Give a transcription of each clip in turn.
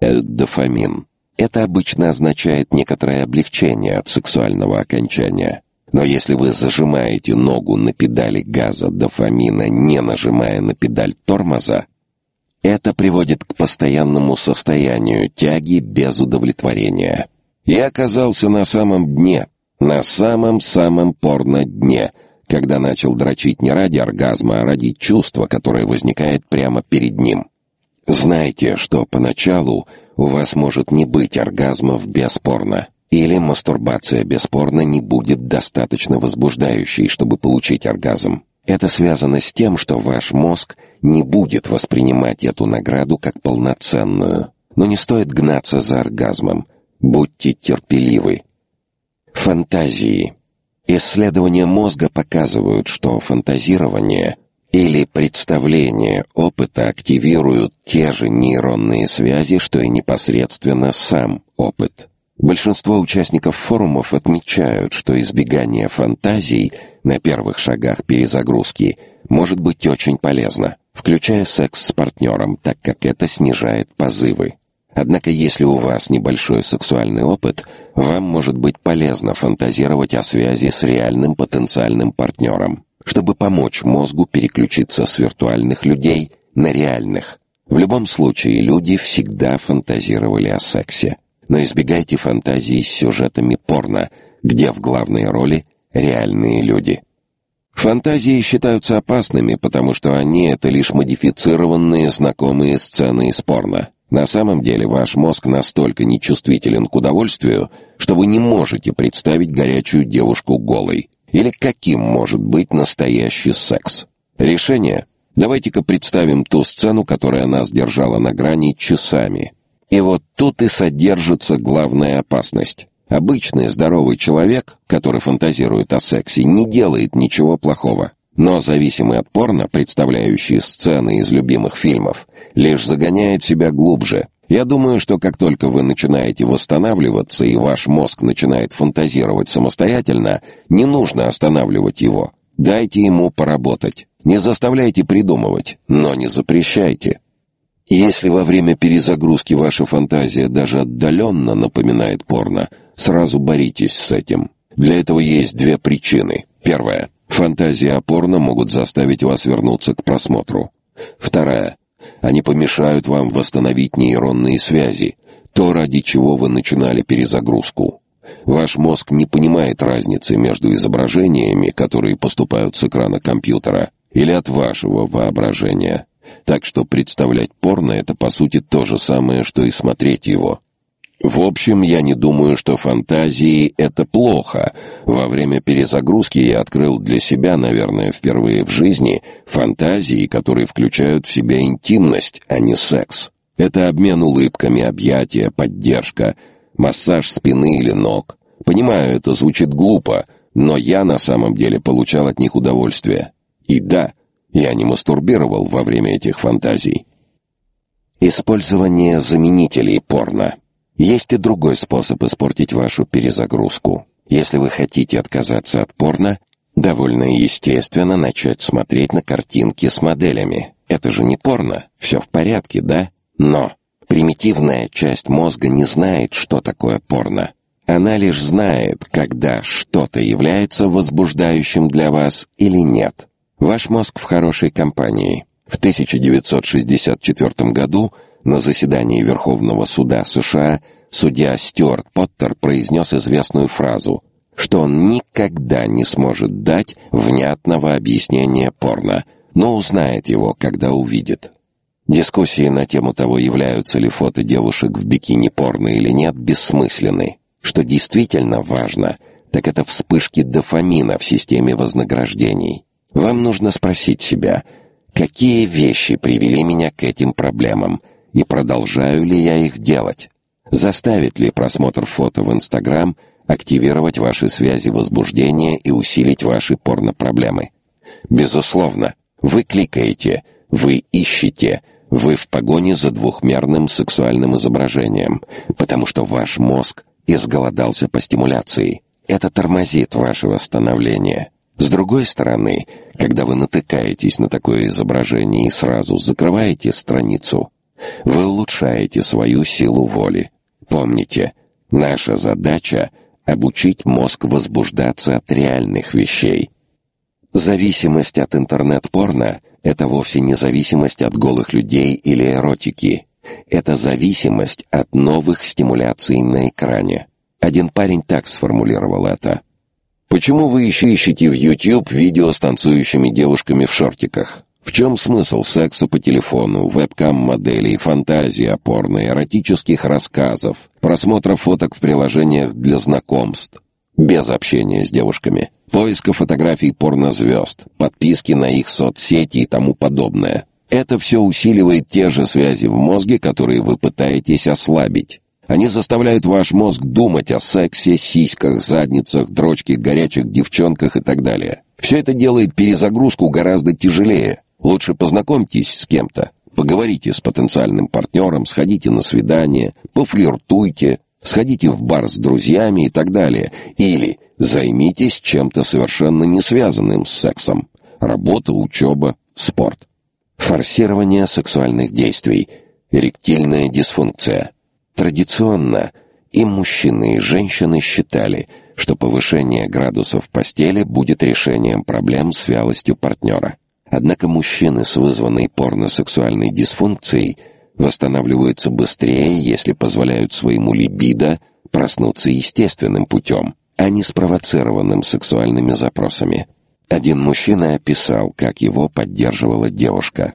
дофамин. Это обычно означает некоторое облегчение от сексуального окончания. Но если вы зажимаете ногу на педали газа дофамина, не нажимая на педаль тормоза, это приводит к постоянному состоянию тяги без удовлетворения. Я оказался на самом дне, на самом-самом порно-дне, когда начал дрочить не ради оргазма, а ради чувства, которое возникает прямо перед ним. Знайте, что поначалу у вас может не быть оргазмов бесспорно, или мастурбация бесспорно не будет достаточно возбуждающей, чтобы получить оргазм. Это связано с тем, что ваш мозг не будет воспринимать эту награду как полноценную. Но не стоит гнаться за оргазмом. Будьте терпеливы. Фантазии. Исследования мозга показывают, что фантазирование или представление опыта активируют те же нейронные связи, что и непосредственно сам опыт. Большинство участников форумов отмечают, что избегание фантазий на первых шагах перезагрузки может быть очень полезно, включая секс с партнером, так как это снижает позывы. Однако, если у вас небольшой сексуальный опыт, вам может быть полезно фантазировать о связи с реальным потенциальным партнером, чтобы помочь мозгу переключиться с виртуальных людей на реальных. В любом случае, люди всегда фантазировали о сексе но избегайте фантазии с сюжетами порно, где в главной роли реальные люди. Фантазии считаются опасными, потому что они — это лишь модифицированные знакомые сцены из порно. На самом деле ваш мозг настолько нечувствителен к удовольствию, что вы не можете представить горячую девушку голой. Или каким может быть настоящий секс? Решение? Давайте-ка представим ту сцену, которая нас держала на грани часами. И вот тут и содержится главная опасность. Обычный здоровый человек, который фантазирует о сексе, не делает ничего плохого. Но зависимый от порно, представляющий сцены из любимых фильмов, лишь загоняет себя глубже. Я думаю, что как только вы начинаете восстанавливаться и ваш мозг начинает фантазировать самостоятельно, не нужно останавливать его. Дайте ему поработать. Не заставляйте придумывать, но не запрещайте. Если во время перезагрузки ваша фантазия даже отдаленно напоминает порно, сразу боритесь с этим. Для этого есть две причины. Первая. Фантазии о порно могут заставить вас вернуться к просмотру. Вторая. Они помешают вам восстановить нейронные связи, то, ради чего вы начинали перезагрузку. Ваш мозг не понимает разницы между изображениями, которые поступают с экрана компьютера, или от вашего воображения. Так что представлять порно — это, по сути, то же самое, что и смотреть его. В общем, я не думаю, что фантазии — это плохо. Во время перезагрузки я открыл для себя, наверное, впервые в жизни, фантазии, которые включают в себя интимность, а не секс. Это обмен улыбками, объятия, поддержка, массаж спины или ног. Понимаю, это звучит глупо, но я на самом деле получал от них удовольствие. И да, я не мастурбировал во время этих фантазий. Использование заменителей порно. Есть и другой способ испортить вашу перезагрузку. Если вы хотите отказаться от порно, довольно естественно начать смотреть на картинки с моделями. Это же не порно, все в порядке, да? Но примитивная часть мозга не знает, что такое порно. Она лишь знает, когда что-то является возбуждающим для вас или нет. Ваш мозг в хорошей компании. В 1964 году на заседании Верховного суда США судья Стюарт Поттер произнес известную фразу, что он никогда не сможет дать внятного объяснения порно, но узнает его, когда увидит. Дискуссии на тему того, являются ли фото девушек в бикини порно или нет, бессмысленны. Что действительно важно, так это вспышки дофамина в системе вознаграждений. Вам нужно спросить себя, какие вещи привели меня к этим проблемам и продолжаю ли я их делать? Заставит ли просмотр фото в Инстаграм активировать ваши связи возбуждения и усилить ваши порно-проблемы? Безусловно, вы кликаете, вы ищете, вы в погоне за двухмерным сексуальным изображением, потому что ваш мозг изголодался по стимуляции. Это тормозит ваше восстановление. С другой стороны, когда вы натыкаетесь на такое изображение и сразу закрываете страницу, Вы улучшаете свою силу воли. Помните, наша задача — обучить мозг возбуждаться от реальных вещей. Зависимость от интернет-порно — это вовсе не зависимость от голых людей или эротики. Это зависимость от новых стимуляций на экране. Один парень так сформулировал это. Почему вы еще ищете в YouTube видео с танцующими девушками в шортиках? В чем смысл секса по телефону, вебкам-моделей, фантазии опорной, эротических рассказов, просмотра фоток в приложениях для знакомств, без общения с девушками, поиска фотографий порнозвезд, подписки на их соцсети и тому подобное? Это все усиливает те же связи в мозге, которые вы пытаетесь ослабить. Они заставляют ваш мозг думать о сексе, сиськах, задницах, дрочке, горячих девчонках и так далее. Все это делает перезагрузку гораздо тяжелее. Лучше познакомьтесь с кем-то, поговорите с потенциальным партнером, сходите на свидание, пофлиртуйте, сходите в бар с друзьями и так далее. Или займитесь чем-то совершенно не связанным с сексом. Работа, учеба, спорт. Форсирование сексуальных действий. Эректильная дисфункция. Традиционно и мужчины, и женщины считали, что повышение градусов в постели будет решением проблем с вялостью партнера. Однако мужчины с вызванной порносексуальной дисфункцией восстанавливаются быстрее, если позволяют своему либидо проснуться естественным путем, а не спровоцированным сексуальными запросами. Один мужчина описал, как его поддерживала девушка.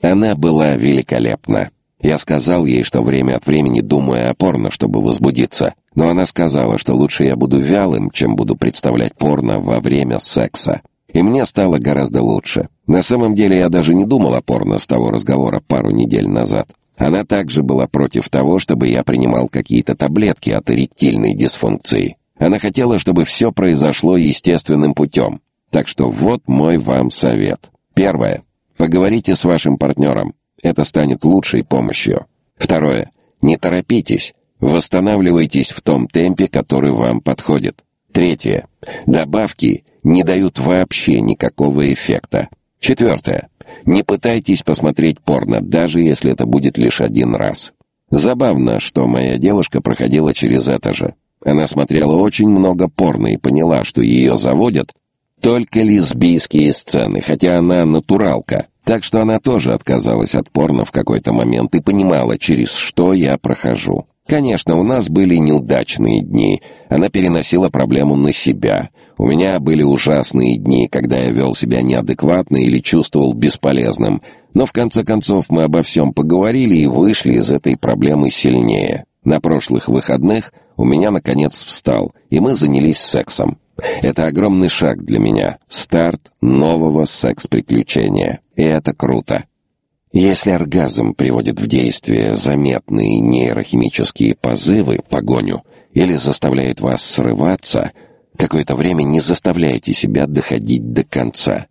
Она была великолепна. Я сказал ей, что время от времени думаю о порно, чтобы возбудиться, но она сказала, что лучше я буду вялым, чем буду представлять порно во время секса. И мне стало гораздо лучше. На самом деле я даже не думал о порно с того разговора пару недель назад. Она также была против того, чтобы я принимал какие-то таблетки от эректильной дисфункции. Она хотела, чтобы все произошло естественным путем. Так что вот мой вам совет. Первое. Поговорите с вашим партнером. Это станет лучшей помощью. Второе. Не торопитесь. Восстанавливайтесь в том темпе, который вам подходит. Третье. Добавки не дают вообще никакого эффекта. Четвертое. Не пытайтесь посмотреть порно, даже если это будет лишь один раз. Забавно, что моя девушка проходила через это же. Она смотрела очень много порно и поняла, что ее заводят только лесбийские сцены, хотя она натуралка. Так что она тоже отказалась от порно в какой-то момент и понимала, через что я прохожу. Конечно, у нас были неудачные дни. Она переносила проблему на себя. У меня были ужасные дни, когда я вел себя неадекватно или чувствовал бесполезным. Но в конце концов мы обо всем поговорили и вышли из этой проблемы сильнее. На прошлых выходных у меня наконец встал, и мы занялись сексом. Это огромный шаг для меня. Старт нового секс-приключения. И это круто. Если оргазм приводит в действие заметные нейрохимические позывы, погоню, или заставляет вас срываться, какое-то время не заставляйте себя доходить до конца.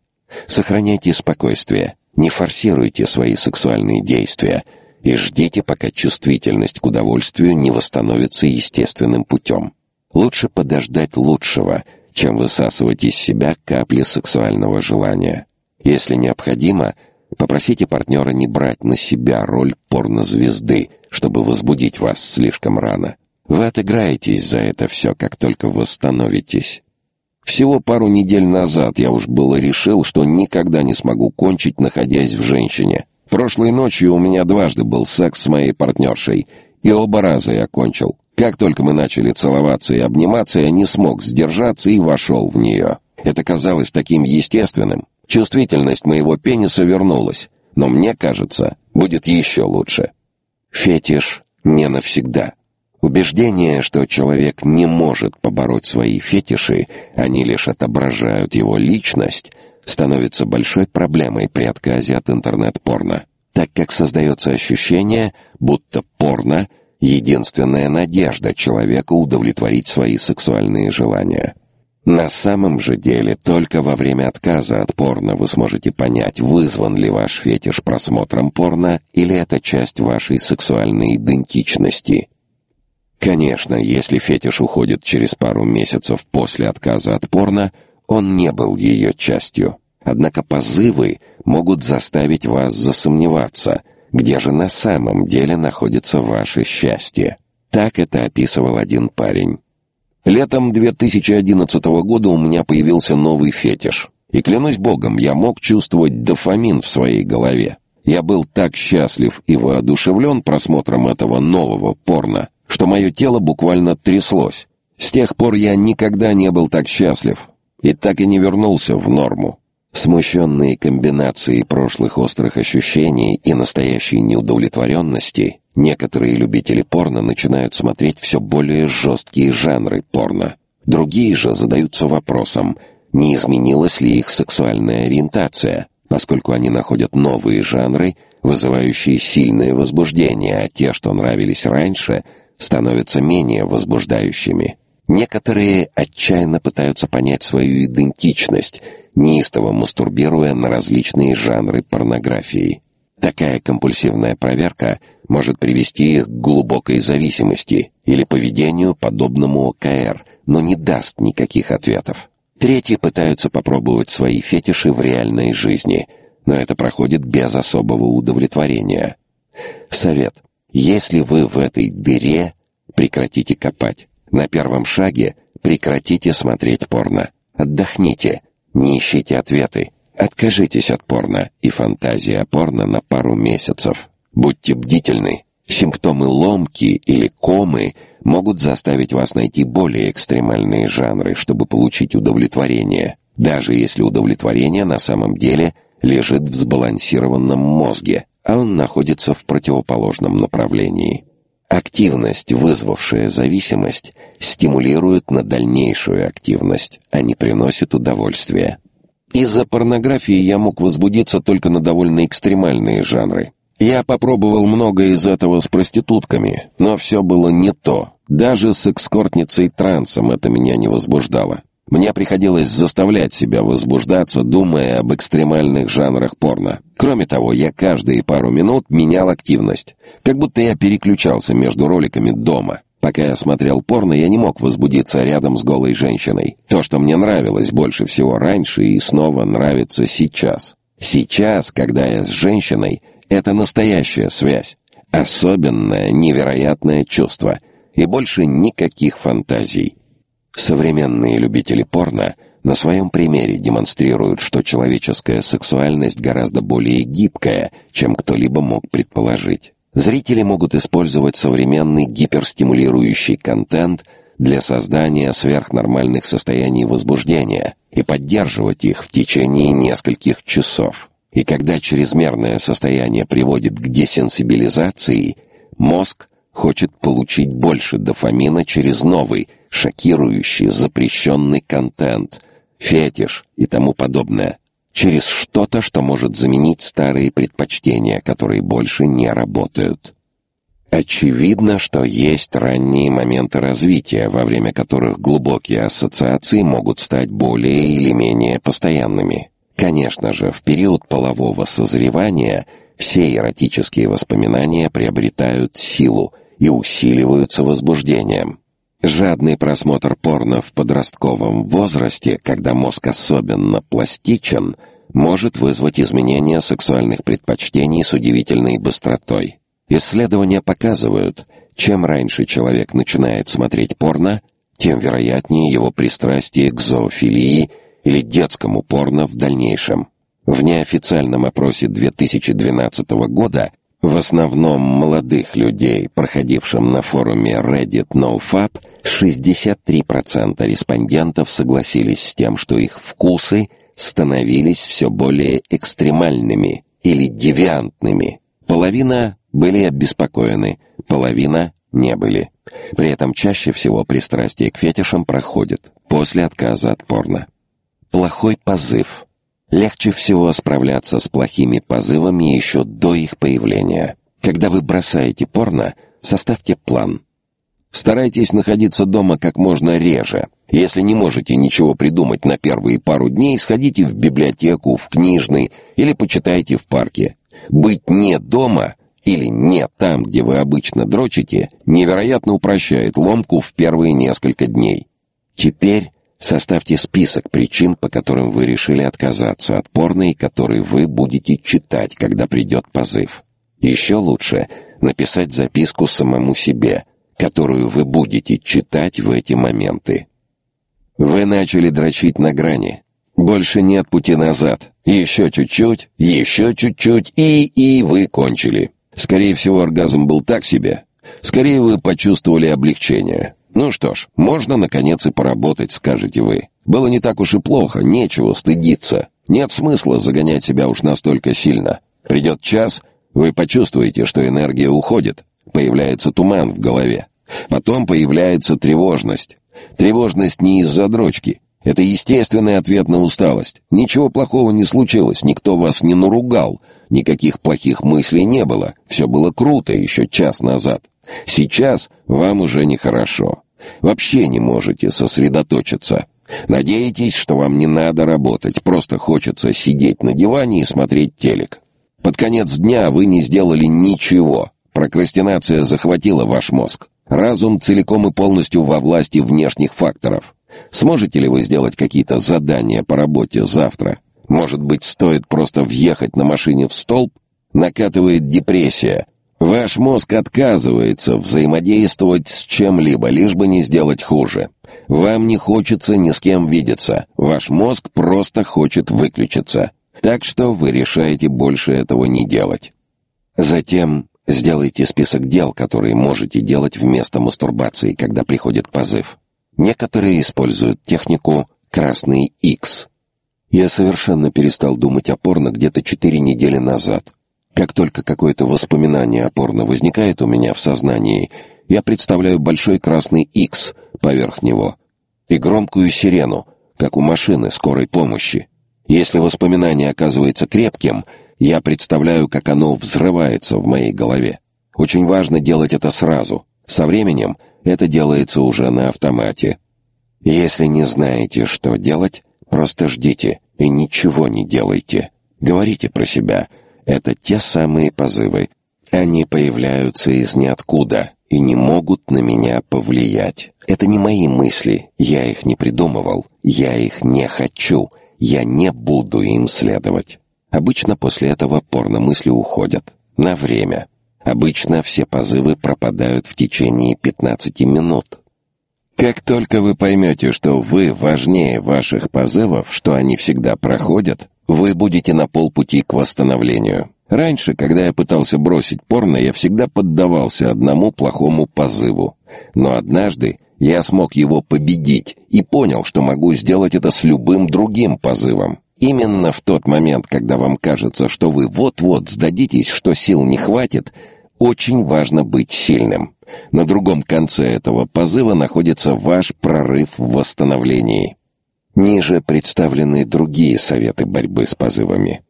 Сохраняйте спокойствие, не форсируйте свои сексуальные действия и ждите, пока чувствительность к удовольствию не восстановится естественным путем. Лучше подождать лучшего, чем высасывать из себя капли сексуального желания. Если необходимо – Попросите партнера не брать на себя роль порнозвезды, чтобы возбудить вас слишком рано. Вы отыграетесь за это все, как только восстановитесь. Всего пару недель назад я уж было решил, что никогда не смогу кончить, находясь в женщине. Прошлой ночью у меня дважды был секс с моей партнершей, и оба раза я кончил. Как только мы начали целоваться и обниматься, я не смог сдержаться и вошел в нее. Это казалось таким естественным. Чувствительность моего пениса вернулась, но мне кажется, будет еще лучше. Фетиш не навсегда. Убеждение, что человек не может побороть свои фетиши, они лишь отображают его личность, становится большой проблемой при отказе от интернет-порно, так как создается ощущение, будто порно — единственная надежда человека удовлетворить свои сексуальные желания. На самом же деле, только во время отказа от порно вы сможете понять, вызван ли ваш фетиш просмотром порно или это часть вашей сексуальной идентичности. Конечно, если фетиш уходит через пару месяцев после отказа от порно, он не был ее частью. Однако позывы могут заставить вас засомневаться, Где же на самом деле находится ваше счастье? Так это описывал один парень. Летом 2011 года у меня появился новый фетиш. И клянусь богом, я мог чувствовать дофамин в своей голове. Я был так счастлив и воодушевлен просмотром этого нового порно, что мое тело буквально тряслось. С тех пор я никогда не был так счастлив и так и не вернулся в норму. Смущенные комбинацией прошлых острых ощущений и настоящей неудовлетворенности, некоторые любители порно начинают смотреть все более жесткие жанры порно. Другие же задаются вопросом, не изменилась ли их сексуальная ориентация, поскольку они находят новые жанры, вызывающие сильное возбуждение, а те, что нравились раньше, становятся менее возбуждающими. Некоторые отчаянно пытаются понять свою идентичность, неистово мастурбируя на различные жанры порнографии. Такая компульсивная проверка может привести их к глубокой зависимости или поведению, подобному ОКР, но не даст никаких ответов. Третьи пытаются попробовать свои фетиши в реальной жизни, но это проходит без особого удовлетворения. Совет. Если вы в этой дыре, прекратите копать. На первом шаге прекратите смотреть порно. Отдохните, не ищите ответы. Откажитесь от порно и фантазии о порно на пару месяцев. Будьте бдительны. Симптомы ломки или комы могут заставить вас найти более экстремальные жанры, чтобы получить удовлетворение, даже если удовлетворение на самом деле лежит в сбалансированном мозге, а он находится в противоположном направлении. Активность, вызвавшая зависимость, стимулирует на дальнейшую активность, а не приносит удовольствия. Из-за порнографии я мог возбудиться только на довольно экстремальные жанры. Я попробовал многое из этого с проститутками, но все было не то. Даже с экскортницей трансом это меня не возбуждало. Мне приходилось заставлять себя возбуждаться, думая об экстремальных жанрах порно. Кроме того, я каждые пару минут менял активность, как будто я переключался между роликами дома. Пока я смотрел порно, я не мог возбудиться рядом с голой женщиной. То, что мне нравилось больше всего раньше и снова нравится сейчас. Сейчас, когда я с женщиной, это настоящая связь. Особенное, невероятное чувство. И больше никаких фантазий. Современные любители порно на своем примере демонстрируют, что человеческая сексуальность гораздо более гибкая, чем кто-либо мог предположить. Зрители могут использовать современный гиперстимулирующий контент для создания сверхнормальных состояний возбуждения и поддерживать их в течение нескольких часов. И когда чрезмерное состояние приводит к десенсибилизации, мозг хочет получить больше дофамина через новый, шокирующий, запрещенный контент, фетиш и тому подобное, через что-то, что может заменить старые предпочтения, которые больше не работают. Очевидно, что есть ранние моменты развития, во время которых глубокие ассоциации могут стать более или менее постоянными. Конечно же, в период полового созревания все эротические воспоминания приобретают силу и усиливаются возбуждением. Жадный просмотр порно в подростковом возрасте, когда мозг особенно пластичен, может вызвать изменения сексуальных предпочтений с удивительной быстротой. Исследования показывают, чем раньше человек начинает смотреть порно, тем вероятнее его пристрастие к зоофилии или детскому порно в дальнейшем. В неофициальном опросе 2012 года в основном молодых людей, проходившем на форуме Reddit NoFap, 63% респондентов согласились с тем, что их вкусы становились все более экстремальными или девиантными. Половина были обеспокоены, половина не были. При этом чаще всего пристрастие к фетишам проходит после отказа от порно. Плохой позыв. Легче всего справляться с плохими позывами еще до их появления. Когда вы бросаете порно, составьте план. Старайтесь находиться дома как можно реже. Если не можете ничего придумать на первые пару дней, сходите в библиотеку, в книжный или почитайте в парке. Быть не дома или не там, где вы обычно дрочите, невероятно упрощает ломку в первые несколько дней. Теперь Составьте список причин, по которым вы решили отказаться от порно и которые вы будете читать, когда придет позыв. Еще лучше написать записку самому себе, которую вы будете читать в эти моменты. Вы начали дрочить на грани. Больше нет пути назад. Еще чуть-чуть, еще чуть-чуть, и и вы кончили. Скорее всего, оргазм был так себе. Скорее вы почувствовали облегчение. Ну что ж, можно наконец и поработать, скажете вы. Было не так уж и плохо, нечего стыдиться. Нет смысла загонять себя уж настолько сильно. Придет час, вы почувствуете, что энергия уходит, появляется туман в голове. Потом появляется тревожность. Тревожность не из-за дрочки. Это естественный ответ на усталость. Ничего плохого не случилось, никто вас не наругал, никаких плохих мыслей не было. Все было круто еще час назад. Сейчас вам уже нехорошо. Вообще не можете сосредоточиться. Надеетесь, что вам не надо работать, просто хочется сидеть на диване и смотреть телек. Под конец дня вы не сделали ничего. Прокрастинация захватила ваш мозг. Разум целиком и полностью во власти внешних факторов. Сможете ли вы сделать какие-то задания по работе завтра? Может быть, стоит просто въехать на машине в столб? Накатывает депрессия. Ваш мозг отказывается взаимодействовать с чем-либо, лишь бы не сделать хуже. Вам не хочется ни с кем видеться. Ваш мозг просто хочет выключиться. Так что вы решаете больше этого не делать. Затем сделайте список дел, которые можете делать вместо мастурбации, когда приходит позыв. Некоторые используют технику «красный X». Я совершенно перестал думать о порно где-то четыре недели назад. Как только какое-то воспоминание о порно возникает у меня в сознании, я представляю большой красный X поверх него и громкую сирену, как у машины скорой помощи. Если воспоминание оказывается крепким, я представляю, как оно взрывается в моей голове. Очень важно делать это сразу. Со временем это делается уже на автомате. Если не знаете, что делать, просто ждите и ничего не делайте. Говорите про себя. Это те самые позывы. Они появляются из ниоткуда и не могут на меня повлиять. Это не мои мысли, я их не придумывал, я их не хочу, я не буду им следовать. Обычно после этого порно-мысли уходят. На время. Обычно все позывы пропадают в течение 15 минут. Как только вы поймете, что вы важнее ваших позывов, что они всегда проходят, вы будете на полпути к восстановлению. Раньше, когда я пытался бросить порно, я всегда поддавался одному плохому позыву. Но однажды я смог его победить и понял, что могу сделать это с любым другим позывом. Именно в тот момент, когда вам кажется, что вы вот-вот сдадитесь, что сил не хватит, очень важно быть сильным. На другом конце этого позыва находится ваш прорыв в восстановлении. Ниже представлены другие советы борьбы с позывами.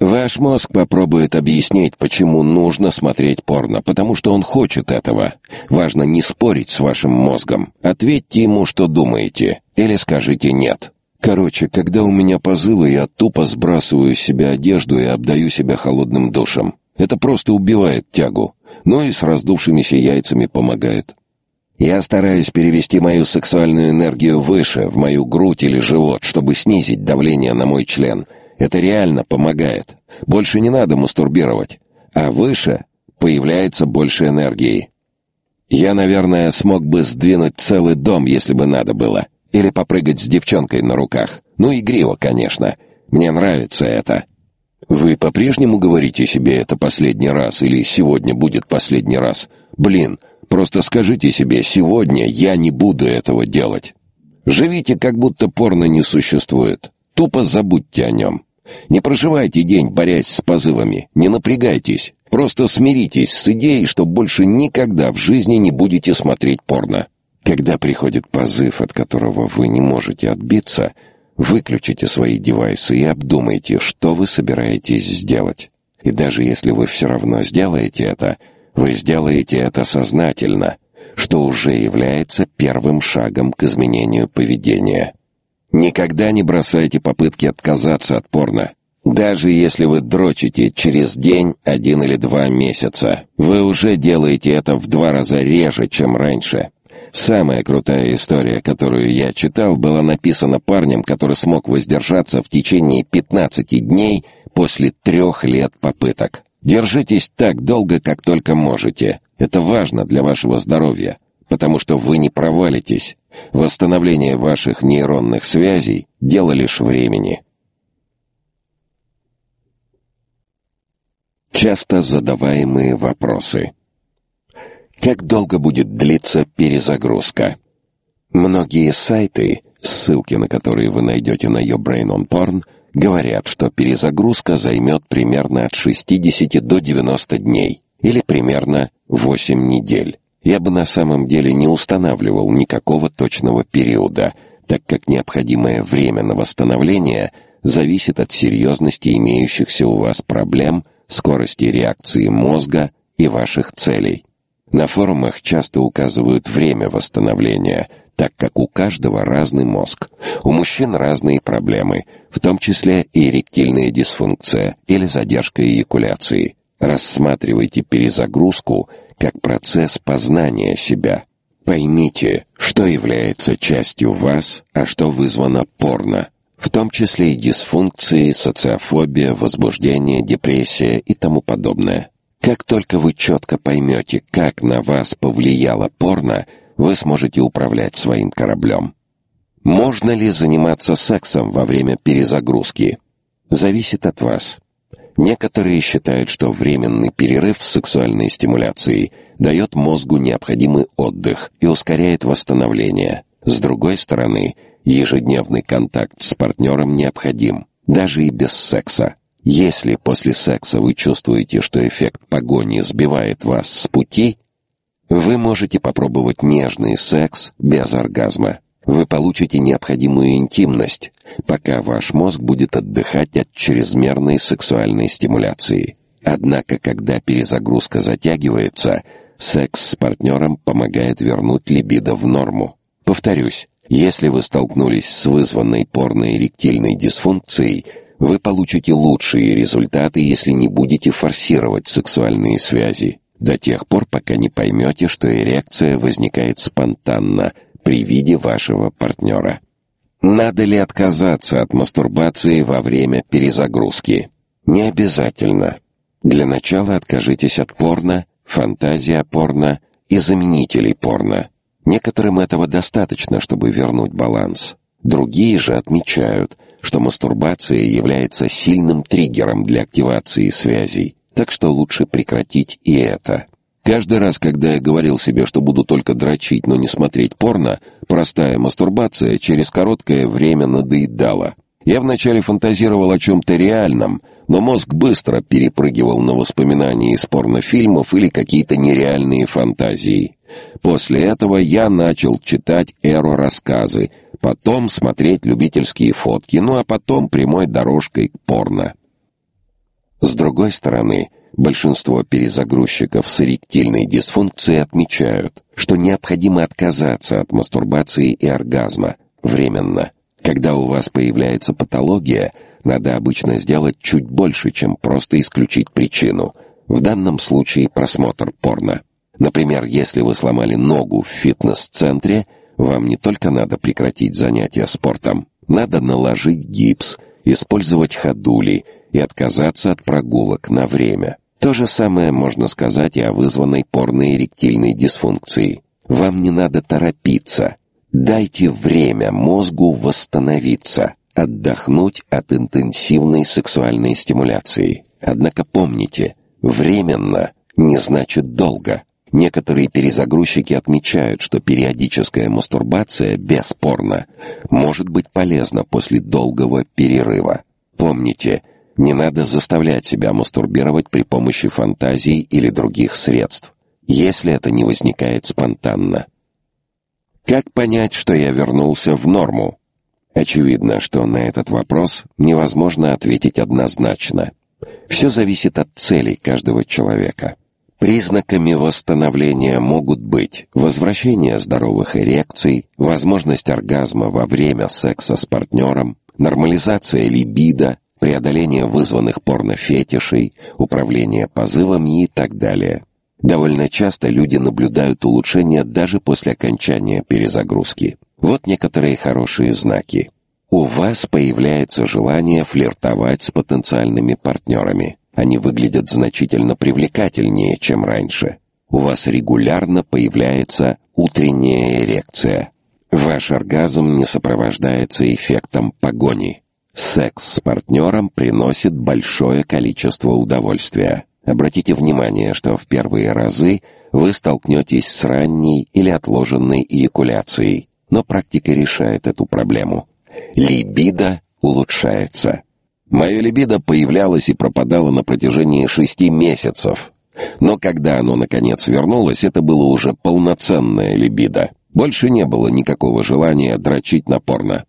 Ваш мозг попробует объяснить, почему нужно смотреть порно, потому что он хочет этого. Важно не спорить с вашим мозгом. Ответьте ему, что думаете, или скажите «нет». Короче, когда у меня позывы, я тупо сбрасываю с себя одежду и обдаю себя холодным душем. Это просто убивает тягу, но и с раздувшимися яйцами помогает. Я стараюсь перевести мою сексуальную энергию выше, в мою грудь или живот, чтобы снизить давление на мой член. Это реально помогает. Больше не надо мастурбировать, а выше появляется больше энергии. Я, наверное, смог бы сдвинуть целый дом, если бы надо было, или попрыгать с девчонкой на руках. Ну игриво, конечно. Мне нравится это. Вы по-прежнему говорите себе это последний раз или сегодня будет последний раз? Блин, просто скажите себе сегодня я не буду этого делать. Живите, как будто порно не существует. Тупо забудьте о нем. Не проживайте день, борясь с позывами. Не напрягайтесь. Просто смиритесь с идеей, что больше никогда в жизни не будете смотреть порно. Когда приходит позыв, от которого вы не можете отбиться, Выключите свои девайсы и обдумайте, что вы собираетесь сделать. И даже если вы все равно сделаете это, вы сделаете это сознательно, что уже является первым шагом к изменению поведения. Никогда не бросайте попытки отказаться от порно. Даже если вы дрочите через день, один или два месяца, вы уже делаете это в два раза реже, чем раньше. Самая крутая история, которую я читал, была написана парнем, который смог воздержаться в течение 15 дней после трех лет попыток. Держитесь так долго, как только можете. Это важно для вашего здоровья, потому что вы не провалитесь. Восстановление ваших нейронных связей – дело лишь времени. Часто задаваемые вопросы. Как долго будет длиться перезагрузка? Многие сайты, ссылки на которые вы найдете на Your Brain on Porn, говорят, что перезагрузка займет примерно от 60 до 90 дней или примерно 8 недель. Я бы на самом деле не устанавливал никакого точного периода, так как необходимое время на восстановление зависит от серьезности имеющихся у вас проблем, скорости реакции мозга и ваших целей. На форумах часто указывают время восстановления, так как у каждого разный мозг. У мужчин разные проблемы, в том числе и эректильная дисфункция или задержка эякуляции. Рассматривайте перезагрузку как процесс познания себя. Поймите, что является частью вас, а что вызвано порно, в том числе и дисфункции, социофобия, возбуждение, депрессия и тому подобное. Как только вы четко поймете, как на вас повлияло порно, вы сможете управлять своим кораблем. Можно ли заниматься сексом во время перезагрузки? Зависит от вас. Некоторые считают, что временный перерыв в сексуальной стимуляции дает мозгу необходимый отдых и ускоряет восстановление. С другой стороны, ежедневный контакт с партнером необходим, даже и без секса. Если после секса вы чувствуете, что эффект погони сбивает вас с пути, вы можете попробовать нежный секс без оргазма. Вы получите необходимую интимность, пока ваш мозг будет отдыхать от чрезмерной сексуальной стимуляции. Однако, когда перезагрузка затягивается, секс с партнером помогает вернуть либидо в норму. Повторюсь, если вы столкнулись с вызванной порно-эректильной дисфункцией – вы получите лучшие результаты, если не будете форсировать сексуальные связи, до тех пор, пока не поймете, что эрекция возникает спонтанно при виде вашего партнера. Надо ли отказаться от мастурбации во время перезагрузки? Не обязательно. Для начала откажитесь от порно, фантазия порно и заменителей порно. Некоторым этого достаточно, чтобы вернуть баланс. Другие же отмечают – что мастурбация является сильным триггером для активации связей, так что лучше прекратить и это. Каждый раз, когда я говорил себе, что буду только дрочить, но не смотреть порно, простая мастурбация через короткое время надоедала. Я вначале фантазировал о чем-то реальном, но мозг быстро перепрыгивал на воспоминания из порнофильмов или какие-то нереальные фантазии. После этого я начал читать эру-рассказы, потом смотреть любительские фотки, ну а потом прямой дорожкой к порно. С другой стороны, большинство перезагрузчиков с эректильной дисфункцией отмечают, что необходимо отказаться от мастурбации и оргазма временно. Когда у вас появляется патология, надо обычно сделать чуть больше, чем просто исключить причину. В данном случае просмотр порно. Например, если вы сломали ногу в фитнес-центре – вам не только надо прекратить занятия спортом, надо наложить гипс, использовать ходули и отказаться от прогулок на время. То же самое можно сказать и о вызванной порно-эректильной дисфункции. Вам не надо торопиться. Дайте время мозгу восстановиться, отдохнуть от интенсивной сексуальной стимуляции. Однако помните, временно не значит долго. Некоторые перезагрузчики отмечают, что периодическая мастурбация бесспорно может быть полезна после долгого перерыва. Помните, не надо заставлять себя мастурбировать при помощи фантазий или других средств, если это не возникает спонтанно. Как понять, что я вернулся в норму? Очевидно, что на этот вопрос невозможно ответить однозначно. Все зависит от целей каждого человека. Признаками восстановления могут быть возвращение здоровых эрекций, возможность оргазма во время секса с партнером, нормализация либидо, преодоление вызванных порнофетишей, управление позывами и так далее. Довольно часто люди наблюдают улучшения даже после окончания перезагрузки. Вот некоторые хорошие знаки. У вас появляется желание флиртовать с потенциальными партнерами. Они выглядят значительно привлекательнее, чем раньше. У вас регулярно появляется утренняя эрекция. Ваш оргазм не сопровождается эффектом погони. Секс с партнером приносит большое количество удовольствия. Обратите внимание, что в первые разы вы столкнетесь с ранней или отложенной эякуляцией, но практика решает эту проблему. Либидо улучшается. Мое либидо появлялось и пропадало на протяжении шести месяцев. Но когда оно наконец вернулось, это было уже полноценное либидо. Больше не было никакого желания дрочить на порно.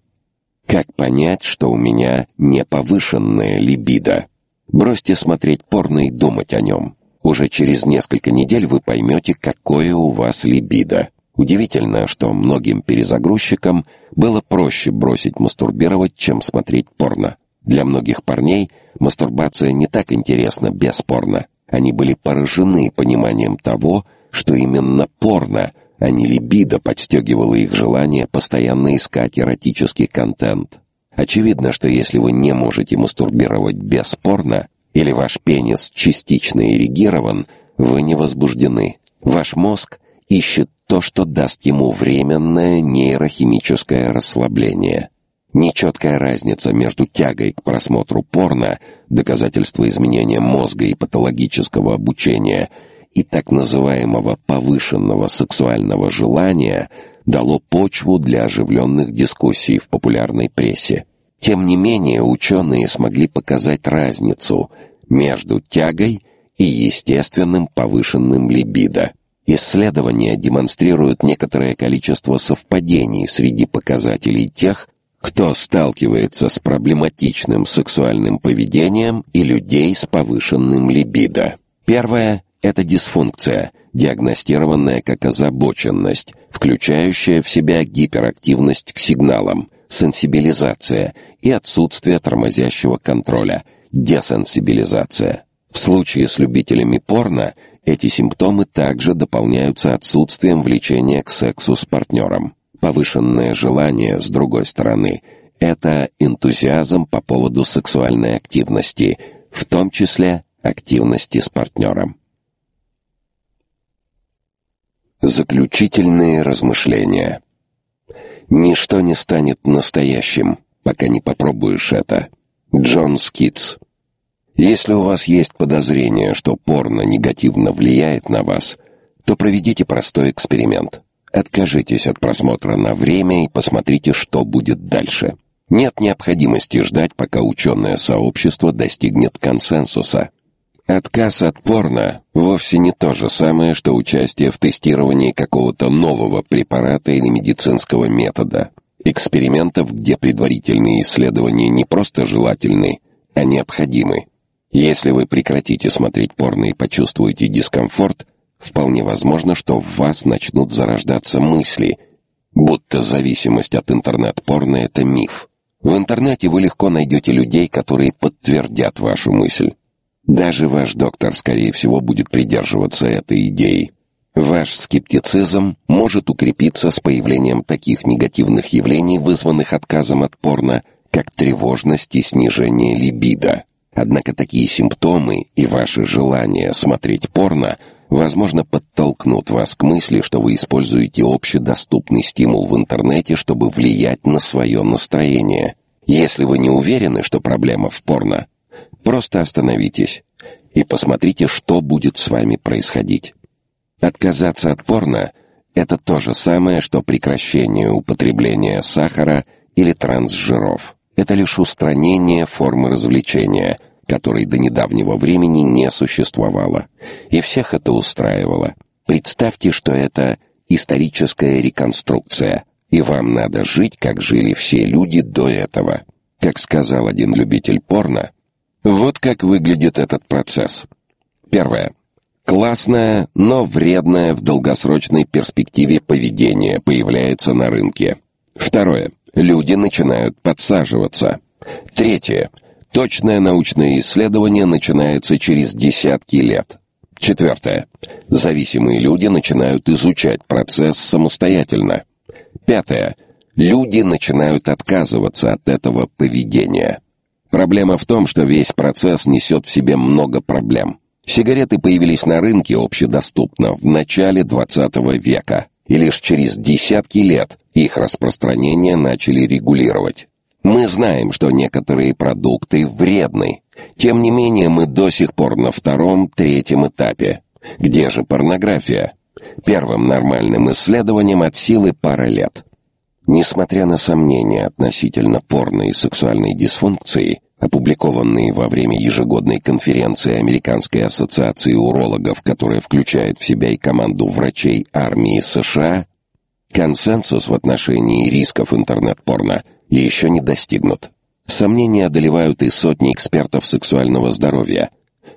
Как понять, что у меня не повышенная либидо? Бросьте смотреть порно и думать о нем. Уже через несколько недель вы поймете, какое у вас либидо. Удивительно, что многим перезагрузчикам было проще бросить мастурбировать, чем смотреть порно. Для многих парней мастурбация не так интересна без порно. Они были поражены пониманием того, что именно порно, а не либидо подстегивало их желание постоянно искать эротический контент. Очевидно, что если вы не можете мастурбировать без порно, или ваш пенис частично эрегирован, вы не возбуждены. Ваш мозг ищет то, что даст ему временное нейрохимическое расслабление. Нечеткая разница между тягой к просмотру порно, доказательство изменения мозга и патологического обучения, и так называемого повышенного сексуального желания дало почву для оживленных дискуссий в популярной прессе. Тем не менее, ученые смогли показать разницу между тягой и естественным повышенным либидо. Исследования демонстрируют некоторое количество совпадений среди показателей тех, кто сталкивается с проблематичным сексуальным поведением и людей с повышенным либидо. Первое это дисфункция, диагностированная как озабоченность, включающая в себя гиперактивность к сигналам, сенсибилизация и отсутствие тормозящего контроля, десенсибилизация. В случае с любителями порно эти симптомы также дополняются отсутствием влечения к сексу с партнером. Повышенное желание, с другой стороны, это энтузиазм по поводу сексуальной активности, в том числе активности с партнером. Заключительные размышления. Ничто не станет настоящим, пока не попробуешь это. Джон Скитс. Если у вас есть подозрение, что порно негативно влияет на вас, то проведите простой эксперимент. Откажитесь от просмотра на время и посмотрите, что будет дальше. Нет необходимости ждать, пока ученое сообщество достигнет консенсуса. Отказ от порно вовсе не то же самое, что участие в тестировании какого-то нового препарата или медицинского метода. Экспериментов, где предварительные исследования не просто желательны, а необходимы. Если вы прекратите смотреть порно и почувствуете дискомфорт, Вполне возможно, что в вас начнут зарождаться мысли, будто зависимость от интернет-порно — это миф. В интернете вы легко найдете людей, которые подтвердят вашу мысль. Даже ваш доктор, скорее всего, будет придерживаться этой идеи. Ваш скептицизм может укрепиться с появлением таких негативных явлений, вызванных отказом от порно, как тревожность и снижение либидо. Однако такие симптомы и ваше желание смотреть порно — возможно, подтолкнут вас к мысли, что вы используете общедоступный стимул в интернете, чтобы влиять на свое настроение. Если вы не уверены, что проблема в порно, просто остановитесь и посмотрите, что будет с вами происходить. Отказаться от порно — это то же самое, что прекращение употребления сахара или трансжиров. Это лишь устранение формы развлечения — которой до недавнего времени не существовало. И всех это устраивало. Представьте, что это историческая реконструкция, и вам надо жить, как жили все люди до этого. Как сказал один любитель порно, вот как выглядит этот процесс. Первое. Классное, но вредное в долгосрочной перспективе поведение появляется на рынке. Второе. Люди начинают подсаживаться. Третье. Точное научное исследование начинается через десятки лет. Четвертое. Зависимые люди начинают изучать процесс самостоятельно. Пятое. Люди начинают отказываться от этого поведения. Проблема в том, что весь процесс несет в себе много проблем. Сигареты появились на рынке общедоступно в начале 20 века, и лишь через десятки лет их распространение начали регулировать. Мы знаем, что некоторые продукты вредны. Тем не менее, мы до сих пор на втором, третьем этапе. Где же порнография? Первым нормальным исследованием от силы пара лет. Несмотря на сомнения относительно порно и сексуальной дисфункции, опубликованные во время ежегодной конференции Американской ассоциации урологов, которая включает в себя и команду врачей армии США, консенсус в отношении рисков интернет-порно еще не достигнут. Сомнения одолевают и сотни экспертов сексуального здоровья,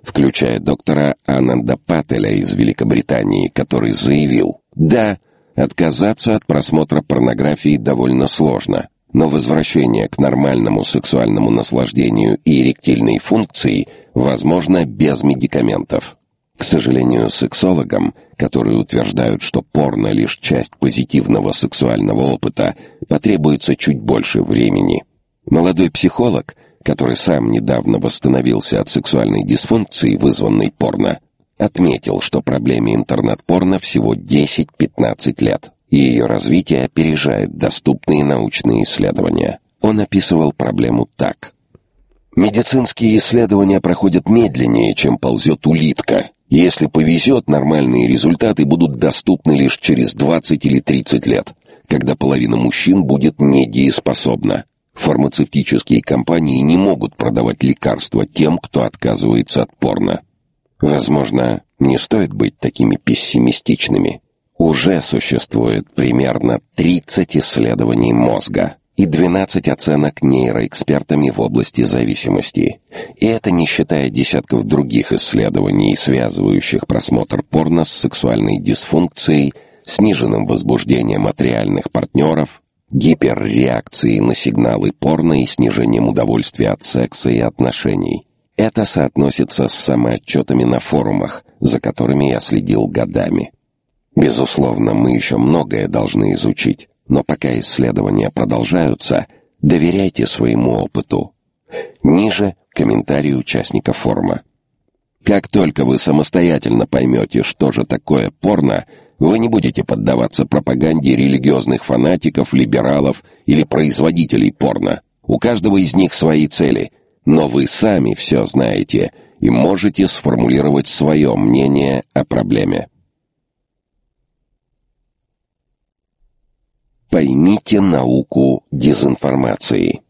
включая доктора Ананда Пателя из Великобритании, который заявил: "Да, отказаться от просмотра порнографии довольно сложно, но возвращение к нормальному сексуальному наслаждению и эректильной функции возможно без медикаментов". К сожалению, сексологам, которые утверждают, что порно лишь часть позитивного сексуального опыта, потребуется чуть больше времени. Молодой психолог, который сам недавно восстановился от сексуальной дисфункции, вызванной порно, отметил, что проблеме интернет-порно всего 10-15 лет, и ее развитие опережает доступные научные исследования. Он описывал проблему так: Медицинские исследования проходят медленнее, чем ползет улитка. Если повезет, нормальные результаты будут доступны лишь через 20 или 30 лет, когда половина мужчин будет недееспособна. Фармацевтические компании не могут продавать лекарства тем, кто отказывается от порно. Возможно, не стоит быть такими пессимистичными. Уже существует примерно 30 исследований мозга и 12 оценок нейроэкспертами в области зависимости. И это не считая десятков других исследований, связывающих просмотр порно с сексуальной дисфункцией, сниженным возбуждением от реальных партнеров, гиперреакции на сигналы порно и снижением удовольствия от секса и отношений. Это соотносится с самоотчетами на форумах, за которыми я следил годами. Безусловно, мы еще многое должны изучить, но пока исследования продолжаются, доверяйте своему опыту. Ниже комментарий участника форума. Как только вы самостоятельно поймете, что же такое порно, вы не будете поддаваться пропаганде религиозных фанатиков, либералов или производителей порно. У каждого из них свои цели, но вы сами все знаете и можете сформулировать свое мнение о проблеме. Поймите науку дезинформации.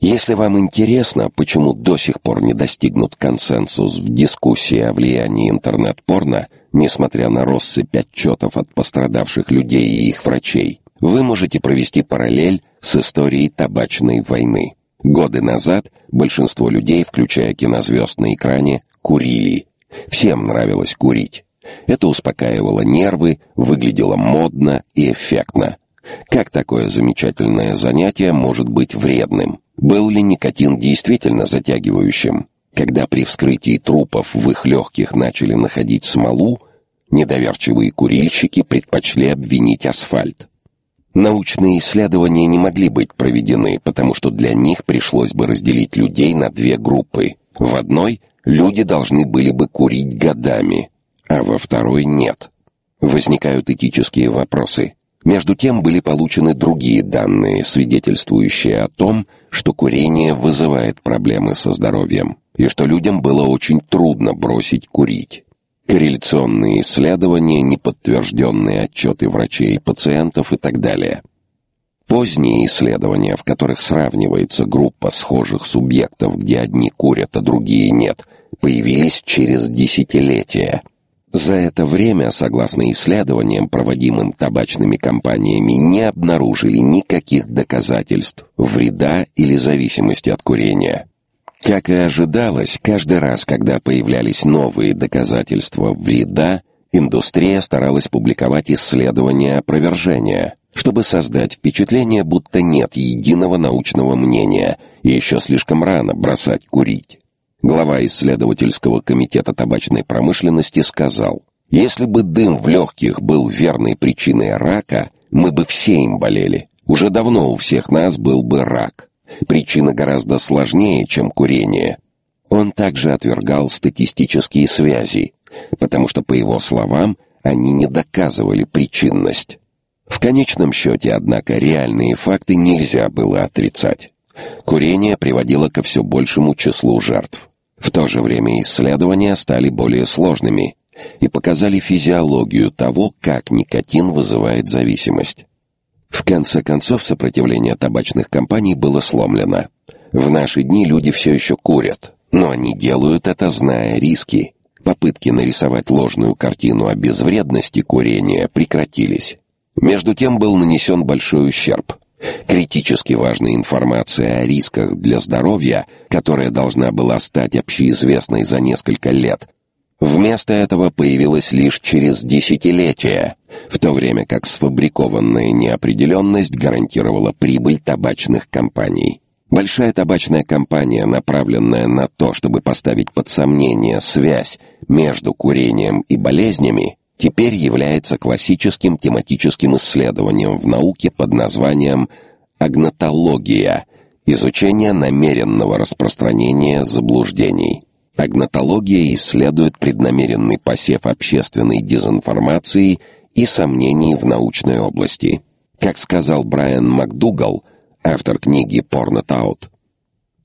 Если вам интересно, почему до сих пор не достигнут консенсус в дискуссии о влиянии интернет-порно, несмотря на россыпь отчетов от пострадавших людей и их врачей, вы можете провести параллель с историей табачной войны. Годы назад большинство людей, включая кинозвезд на экране, курили. Всем нравилось курить. Это успокаивало нервы, выглядело модно и эффектно. Как такое замечательное занятие может быть вредным? Был ли никотин действительно затягивающим? Когда при вскрытии трупов в их легких начали находить смолу, недоверчивые курильщики предпочли обвинить асфальт. Научные исследования не могли быть проведены, потому что для них пришлось бы разделить людей на две группы. В одной люди должны были бы курить годами, а во второй нет. Возникают этические вопросы. Между тем были получены другие данные, свидетельствующие о том, что курение вызывает проблемы со здоровьем и что людям было очень трудно бросить курить. Корреляционные исследования, неподтвержденные отчеты врачей пациентов и так далее. Поздние исследования, в которых сравнивается группа схожих субъектов, где одни курят, а другие нет, появились через десятилетия. За это время, согласно исследованиям, проводимым табачными компаниями, не обнаружили никаких доказательств вреда или зависимости от курения. Как и ожидалось, каждый раз, когда появлялись новые доказательства вреда, индустрия старалась публиковать исследования опровержения, чтобы создать впечатление, будто нет единого научного мнения, и еще слишком рано бросать курить. Глава исследовательского комитета табачной промышленности сказал: "Если бы дым в легких был верной причиной рака, мы бы все им болели. Уже давно у всех нас был бы рак. Причина гораздо сложнее, чем курение. Он также отвергал статистические связи, потому что, по его словам, они не доказывали причинность. В конечном счете, однако, реальные факты нельзя было отрицать. Курение приводило ко все большему числу жертв. В то же время исследования стали более сложными и показали физиологию того, как никотин вызывает зависимость. В конце концов, сопротивление табачных компаний было сломлено. В наши дни люди все еще курят, но они делают это, зная риски. Попытки нарисовать ложную картину о безвредности курения прекратились. Между тем был нанесен большой ущерб. Критически важная информация о рисках для здоровья, которая должна была стать общеизвестной за несколько лет, вместо этого появилась лишь через десятилетия, в то время как сфабрикованная неопределенность гарантировала прибыль табачных компаний. Большая табачная компания, направленная на то, чтобы поставить под сомнение связь между курением и болезнями, теперь является классическим тематическим исследованием в науке под названием агнотология изучение намеренного распространения заблуждений. Агнотология исследует преднамеренный посев общественной дезинформации и сомнений в научной области. Как сказал Брайан МакДугал, автор книги «Порнотаут»,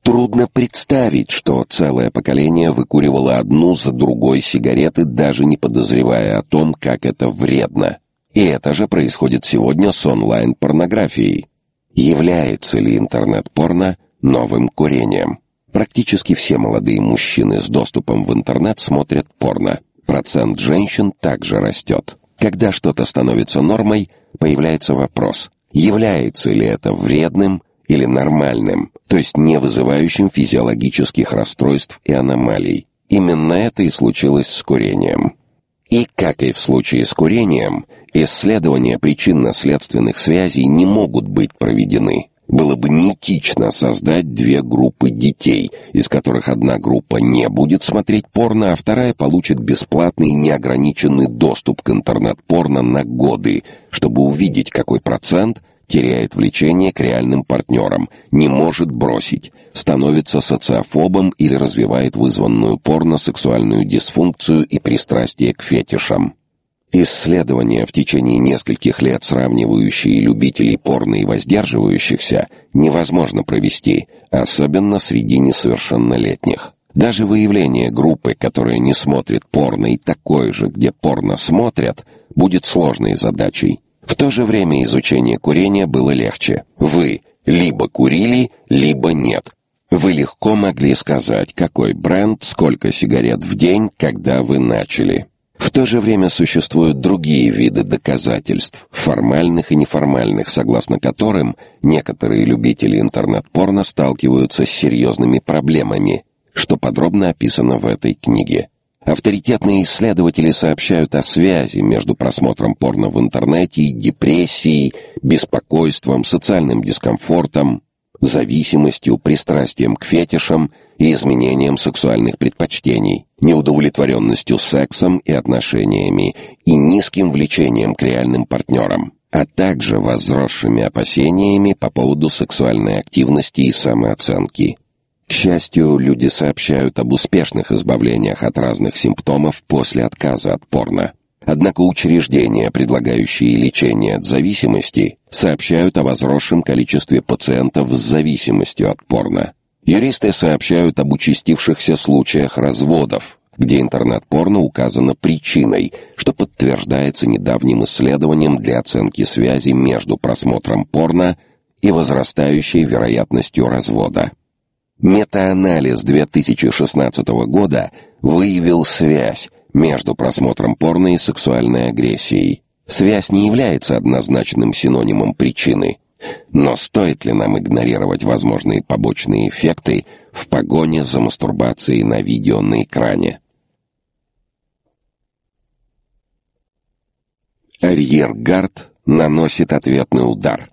Трудно представить, что целое поколение выкуривало одну за другой сигареты, даже не подозревая о том, как это вредно. И это же происходит сегодня с онлайн-порнографией. Является ли интернет-порно новым курением? Практически все молодые мужчины с доступом в интернет смотрят порно. Процент женщин также растет. Когда что-то становится нормой, появляется вопрос, является ли это вредным или нормальным, то есть не вызывающим физиологических расстройств и аномалий. Именно это и случилось с курением. И, как и в случае с курением, исследования причинно-следственных связей не могут быть проведены. Было бы неэтично создать две группы детей, из которых одна группа не будет смотреть порно, а вторая получит бесплатный неограниченный доступ к интернет-порно на годы, чтобы увидеть, какой процент теряет влечение к реальным партнерам, не может бросить, становится социофобом или развивает вызванную порно-сексуальную дисфункцию и пристрастие к фетишам. Исследования в течение нескольких лет, сравнивающие любителей порно и воздерживающихся, невозможно провести, особенно среди несовершеннолетних. Даже выявление группы, которая не смотрит порно, и такой же, где порно смотрят, будет сложной задачей. В то же время изучение курения было легче. Вы либо курили, либо нет. Вы легко могли сказать, какой бренд, сколько сигарет в день, когда вы начали. В то же время существуют другие виды доказательств, формальных и неформальных, согласно которым некоторые любители интернет-порно сталкиваются с серьезными проблемами, что подробно описано в этой книге. Авторитетные исследователи сообщают о связи между просмотром порно в интернете и депрессией, беспокойством, социальным дискомфортом, зависимостью, пристрастием к фетишам и изменением сексуальных предпочтений, неудовлетворенностью сексом и отношениями и низким влечением к реальным партнерам, а также возросшими опасениями по поводу сексуальной активности и самооценки. К счастью, люди сообщают об успешных избавлениях от разных симптомов после отказа от порно. Однако учреждения, предлагающие лечение от зависимости, сообщают о возросшем количестве пациентов с зависимостью от порно. Юристы сообщают об участившихся случаях разводов, где интернет-порно указано причиной, что подтверждается недавним исследованием для оценки связи между просмотром порно и возрастающей вероятностью развода. Метаанализ 2016 года выявил связь между просмотром порно и сексуальной агрессией. Связь не является однозначным синонимом причины, но стоит ли нам игнорировать возможные побочные эффекты в погоне за мастурбацией на видео на экране? Арьергард наносит ответный удар.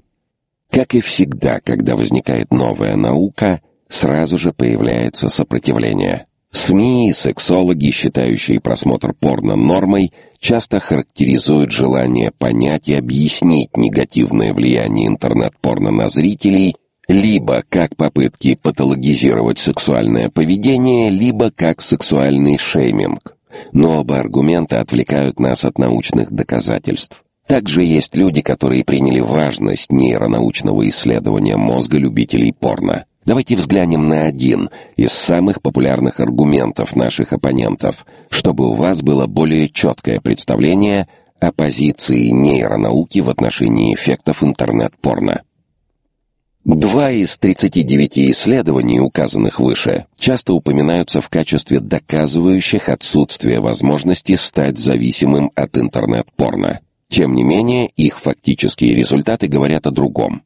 Как и всегда, когда возникает новая наука – сразу же появляется сопротивление. СМИ и сексологи, считающие просмотр порно нормой, часто характеризуют желание понять и объяснить негативное влияние интернет-порно на зрителей либо как попытки патологизировать сексуальное поведение, либо как сексуальный шейминг. Но оба аргумента отвлекают нас от научных доказательств. Также есть люди, которые приняли важность нейронаучного исследования мозга любителей порно. Давайте взглянем на один из самых популярных аргументов наших оппонентов, чтобы у вас было более четкое представление о позиции нейронауки в отношении эффектов интернет-порно. Два из 39 исследований, указанных выше, часто упоминаются в качестве доказывающих отсутствие возможности стать зависимым от интернет-порно. Тем не менее, их фактические результаты говорят о другом.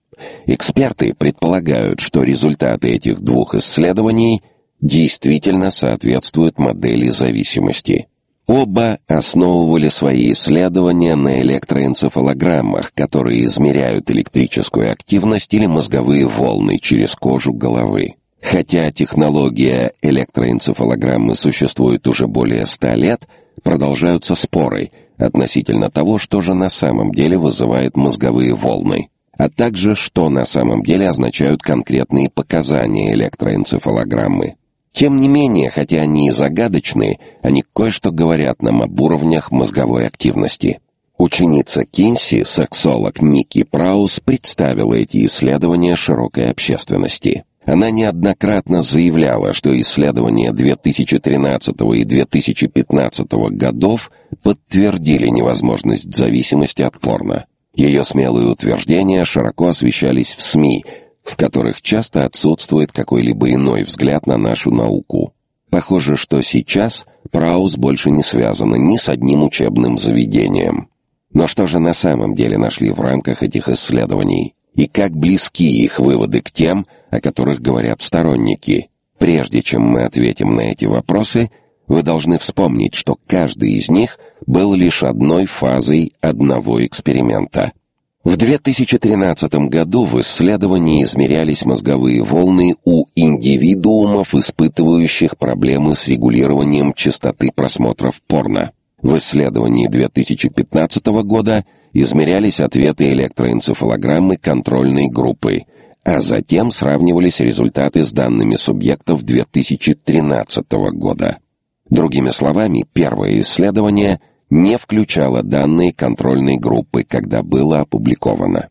Эксперты предполагают, что результаты этих двух исследований действительно соответствуют модели зависимости. Оба основывали свои исследования на электроэнцефалограммах, которые измеряют электрическую активность или мозговые волны через кожу головы. Хотя технология электроэнцефалограммы существует уже более ста лет, продолжаются споры относительно того, что же на самом деле вызывает мозговые волны, а также что на самом деле означают конкретные показания электроэнцефалограммы. Тем не менее, хотя они и загадочны, они кое-что говорят нам об уровнях мозговой активности. Ученица Кинси, сексолог Ники Праус, представила эти исследования широкой общественности. Она неоднократно заявляла, что исследования 2013 и 2015 годов подтвердили невозможность зависимости от порно. Ее смелые утверждения широко освещались в СМИ, в которых часто отсутствует какой-либо иной взгляд на нашу науку. Похоже, что сейчас Праус больше не связана ни с одним учебным заведением. Но что же на самом деле нашли в рамках этих исследований? И как близки их выводы к тем, о которых говорят сторонники? Прежде чем мы ответим на эти вопросы, вы должны вспомнить, что каждый из них был лишь одной фазой одного эксперимента. В 2013 году в исследовании измерялись мозговые волны у индивидуумов, испытывающих проблемы с регулированием частоты просмотров порно. В исследовании 2015 года измерялись ответы электроэнцефалограммы контрольной группы, а затем сравнивались результаты с данными субъектов 2013 года. Другими словами, первое исследование не включала данные контрольной группы, когда было опубликовано.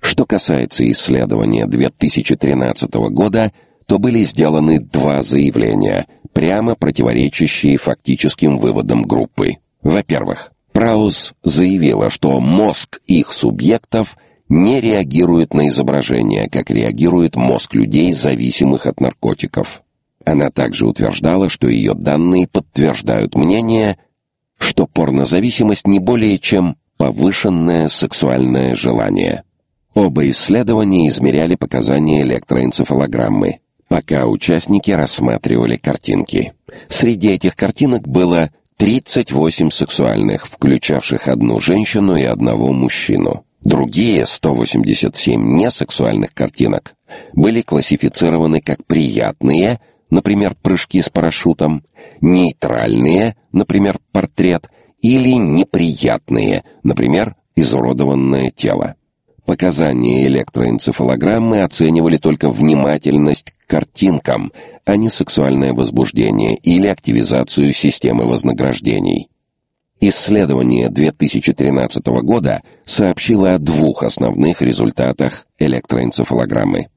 Что касается исследования 2013 года, то были сделаны два заявления, прямо противоречащие фактическим выводам группы. Во-первых, Праус заявила, что мозг их субъектов не реагирует на изображение, как реагирует мозг людей, зависимых от наркотиков. Она также утверждала, что ее данные подтверждают мнение, что порнозависимость не более чем повышенное сексуальное желание. Оба исследования измеряли показания электроэнцефалограммы, пока участники рассматривали картинки. Среди этих картинок было 38 сексуальных, включавших одну женщину и одного мужчину. Другие 187 несексуальных картинок были классифицированы как приятные – например, прыжки с парашютом, нейтральные, например, портрет, или неприятные, например, изуродованное тело. Показания электроэнцефалограммы оценивали только внимательность к картинкам, а не сексуальное возбуждение или активизацию системы вознаграждений. Исследование 2013 года сообщило о двух основных результатах электроэнцефалограммы.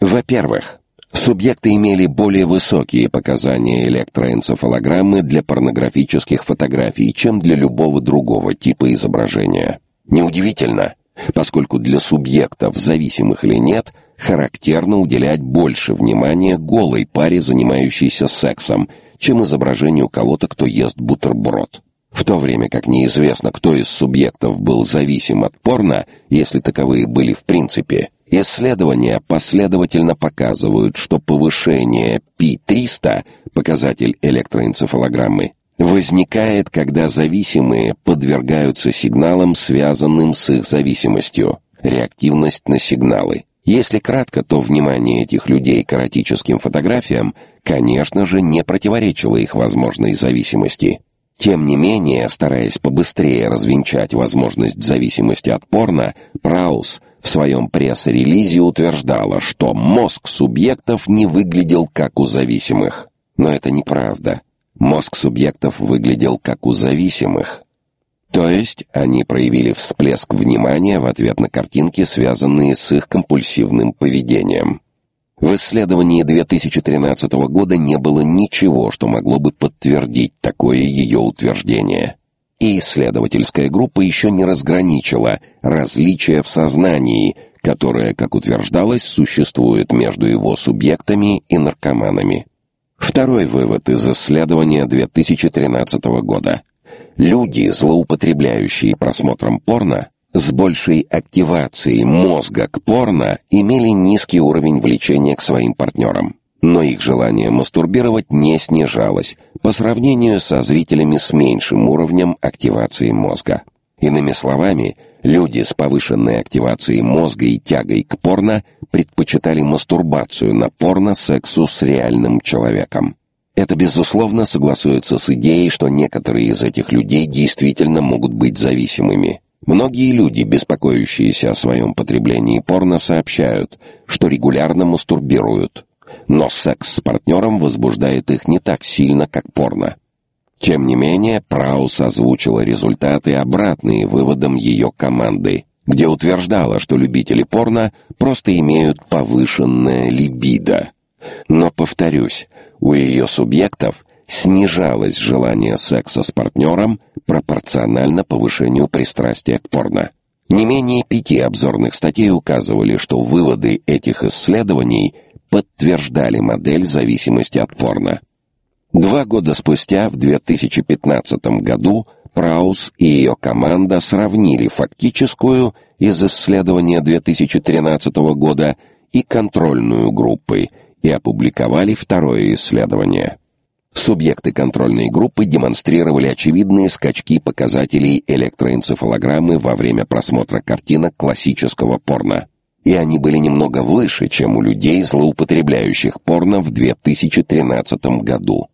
Во-первых, Субъекты имели более высокие показания электроэнцефалограммы для порнографических фотографий, чем для любого другого типа изображения. Неудивительно, поскольку для субъектов, зависимых или нет, характерно уделять больше внимания голой паре, занимающейся сексом, чем изображению кого-то, кто ест бутерброд. В то время как неизвестно, кто из субъектов был зависим от порно, если таковые были в принципе, Исследования последовательно показывают, что повышение P300, показатель электроэнцефалограммы, возникает, когда зависимые подвергаются сигналам, связанным с их зависимостью, реактивность на сигналы. Если кратко, то внимание этих людей к эротическим фотографиям, конечно же, не противоречило их возможной зависимости. Тем не менее, стараясь побыстрее развенчать возможность зависимости от порно, Праус в своем пресс-релизе утверждала, что мозг субъектов не выглядел как у зависимых. Но это неправда. Мозг субъектов выглядел как у зависимых. То есть они проявили всплеск внимания в ответ на картинки, связанные с их компульсивным поведением. В исследовании 2013 года не было ничего, что могло бы подтвердить такое ее утверждение. И исследовательская группа еще не разграничила различия в сознании, которое, как утверждалось, существует между его субъектами и наркоманами. Второй вывод из исследования 2013 года. Люди, злоупотребляющие просмотром порно, с большей активацией мозга к порно имели низкий уровень влечения к своим партнерам. Но их желание мастурбировать не снижалось по сравнению со зрителями с меньшим уровнем активации мозга. Иными словами, люди с повышенной активацией мозга и тягой к порно предпочитали мастурбацию на порно сексу с реальным человеком. Это безусловно согласуется с идеей, что некоторые из этих людей действительно могут быть зависимыми. Многие люди, беспокоящиеся о своем потреблении порно, сообщают, что регулярно мастурбируют, но секс с партнером возбуждает их не так сильно, как порно. Тем не менее, Праус озвучила результаты, обратные выводам ее команды, где утверждала, что любители порно просто имеют повышенное либидо. Но, повторюсь, у ее субъектов снижалось желание секса с партнером пропорционально повышению пристрастия к порно. Не менее пяти обзорных статей указывали, что выводы этих исследований подтверждали модель зависимости от порно. Два года спустя, в 2015 году, Праус и ее команда сравнили фактическую из исследования 2013 года и контрольную группы и опубликовали второе исследование. Субъекты контрольной группы демонстрировали очевидные скачки показателей электроэнцефалограммы во время просмотра картинок классического порно. И они были немного выше, чем у людей, злоупотребляющих порно в 2013 году.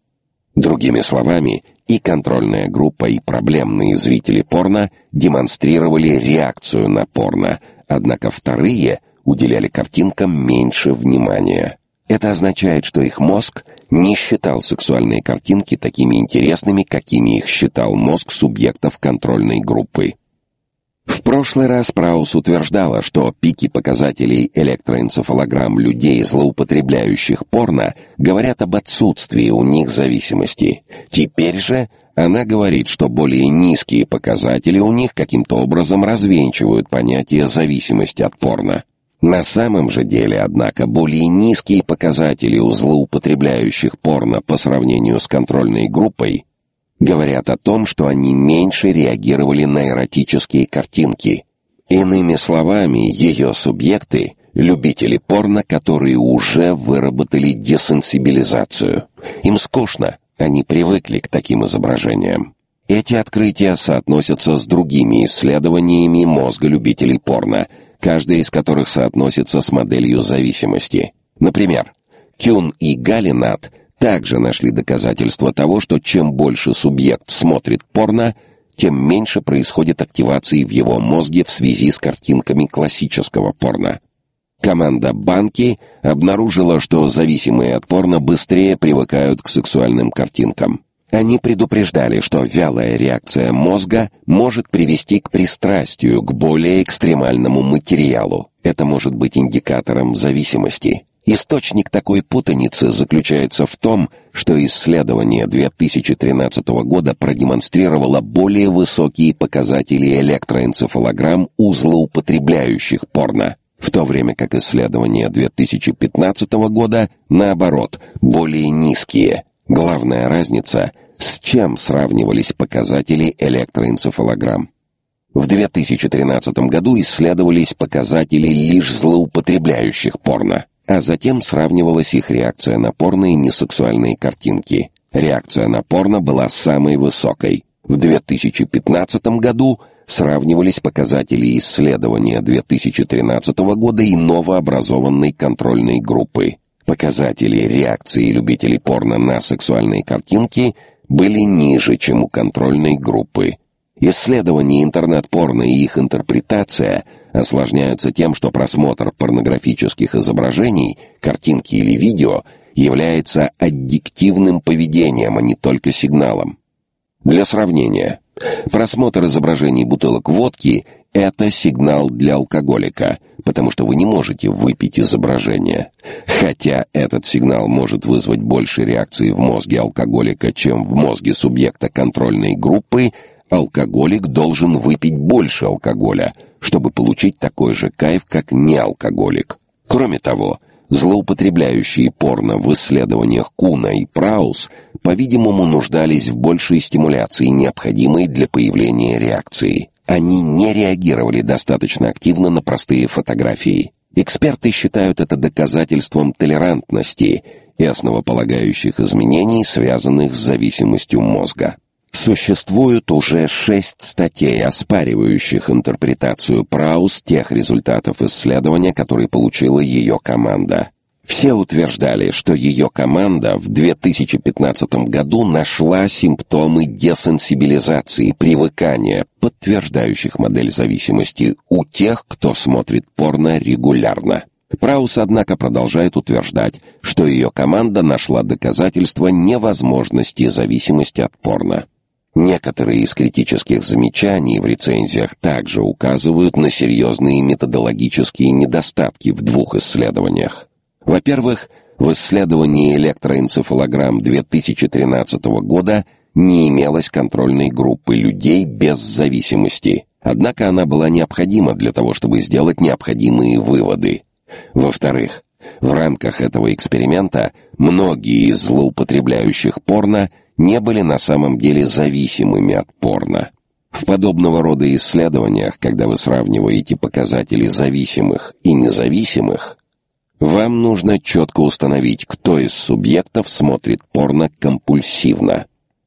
Другими словами, и контрольная группа, и проблемные зрители порно демонстрировали реакцию на порно, однако вторые уделяли картинкам меньше внимания. Это означает, что их мозг не считал сексуальные картинки такими интересными, какими их считал мозг субъектов контрольной группы. В прошлый раз Праус утверждала, что пики показателей электроэнцефалограмм людей, злоупотребляющих порно, говорят об отсутствии у них зависимости. Теперь же она говорит, что более низкие показатели у них каким-то образом развенчивают понятие зависимости от порно. На самом же деле, однако, более низкие показатели у злоупотребляющих порно по сравнению с контрольной группой говорят о том, что они меньше реагировали на эротические картинки. Иными словами, ее субъекты — любители порно, которые уже выработали десенсибилизацию. Им скучно, они привыкли к таким изображениям. Эти открытия соотносятся с другими исследованиями мозга любителей порно — каждая из которых соотносится с моделью зависимости. Например, Кюн и Галинат также нашли доказательства того, что чем больше субъект смотрит порно, тем меньше происходит активации в его мозге в связи с картинками классического порно. Команда Банки обнаружила, что зависимые от порно быстрее привыкают к сексуальным картинкам. Они предупреждали, что вялая реакция мозга может привести к пристрастию к более экстремальному материалу. Это может быть индикатором зависимости. Источник такой путаницы заключается в том, что исследование 2013 года продемонстрировало более высокие показатели электроэнцефалограмм у злоупотребляющих порно, в то время как исследование 2015 года, наоборот, более низкие. Главная разница с чем сравнивались показатели электроэнцефалограмм. В 2013 году исследовались показатели лишь злоупотребляющих порно, а затем сравнивалась их реакция на порно и несексуальные картинки. Реакция на порно была самой высокой. В 2015 году сравнивались показатели исследования 2013 года и новообразованной контрольной группы. Показатели реакции любителей порно на сексуальные картинки были ниже, чем у контрольной группы. Исследования интернет-порно и их интерпретация осложняются тем, что просмотр порнографических изображений, картинки или видео является аддиктивным поведением, а не только сигналом. Для сравнения, просмотр изображений бутылок водки – это сигнал для алкоголика, потому что вы не можете выпить изображение. Хотя этот сигнал может вызвать больше реакции в мозге алкоголика, чем в мозге субъекта контрольной группы, алкоголик должен выпить больше алкоголя, чтобы получить такой же кайф, как неалкоголик. Кроме того, злоупотребляющие порно в исследованиях Куна и Праус, по-видимому, нуждались в большей стимуляции, необходимой для появления реакции. Они не реагировали достаточно активно на простые фотографии. Эксперты считают это доказательством толерантности и основополагающих изменений, связанных с зависимостью мозга. Существует уже шесть статей, оспаривающих интерпретацию Праус тех результатов исследования, которые получила ее команда. Все утверждали, что ее команда в 2015 году нашла симптомы десенсибилизации, привыкания, подтверждающих модель зависимости у тех, кто смотрит порно регулярно. Праус, однако, продолжает утверждать, что ее команда нашла доказательства невозможности зависимости от порно. Некоторые из критических замечаний в рецензиях также указывают на серьезные методологические недостатки в двух исследованиях. Во-первых, в исследовании электроэнцефалограмм 2013 года не имелось контрольной группы людей без зависимости. Однако она была необходима для того, чтобы сделать необходимые выводы. Во-вторых, в рамках этого эксперимента многие из злоупотребляющих порно не были на самом деле зависимыми от порно. В подобного рода исследованиях, когда вы сравниваете показатели зависимых и независимых, вам нужно четко установить, кто из субъектов смотрит порно компульсивно.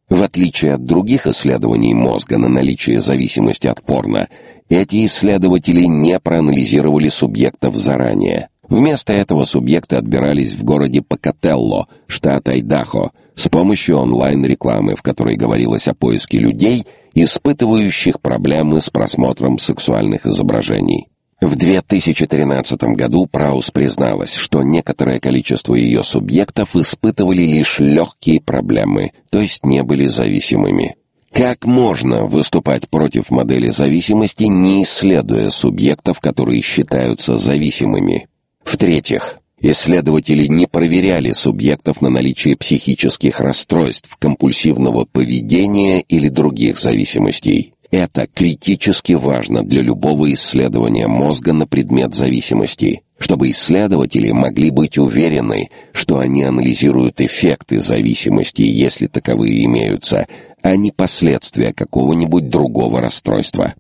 В отличие от других исследований мозга на наличие зависимости от порно, эти исследователи не проанализировали субъектов заранее. Вместо этого субъекты отбирались в городе Покателло, штат Айдахо, с помощью онлайн-рекламы, в которой говорилось о поиске людей, испытывающих проблемы с просмотром сексуальных изображений. В 2013 году Праус призналась, что некоторое количество ее субъектов испытывали лишь легкие проблемы, то есть не были зависимыми. Как можно выступать против модели зависимости, не исследуя субъектов, которые считаются зависимыми? В-третьих, исследователи не проверяли субъектов на наличие психических расстройств, компульсивного поведения или других зависимостей. Это критически важно для любого исследования мозга на предмет зависимости, чтобы исследователи могли быть уверены, что они анализируют эффекты зависимости, если таковые имеются, а не последствия какого-нибудь другого расстройства.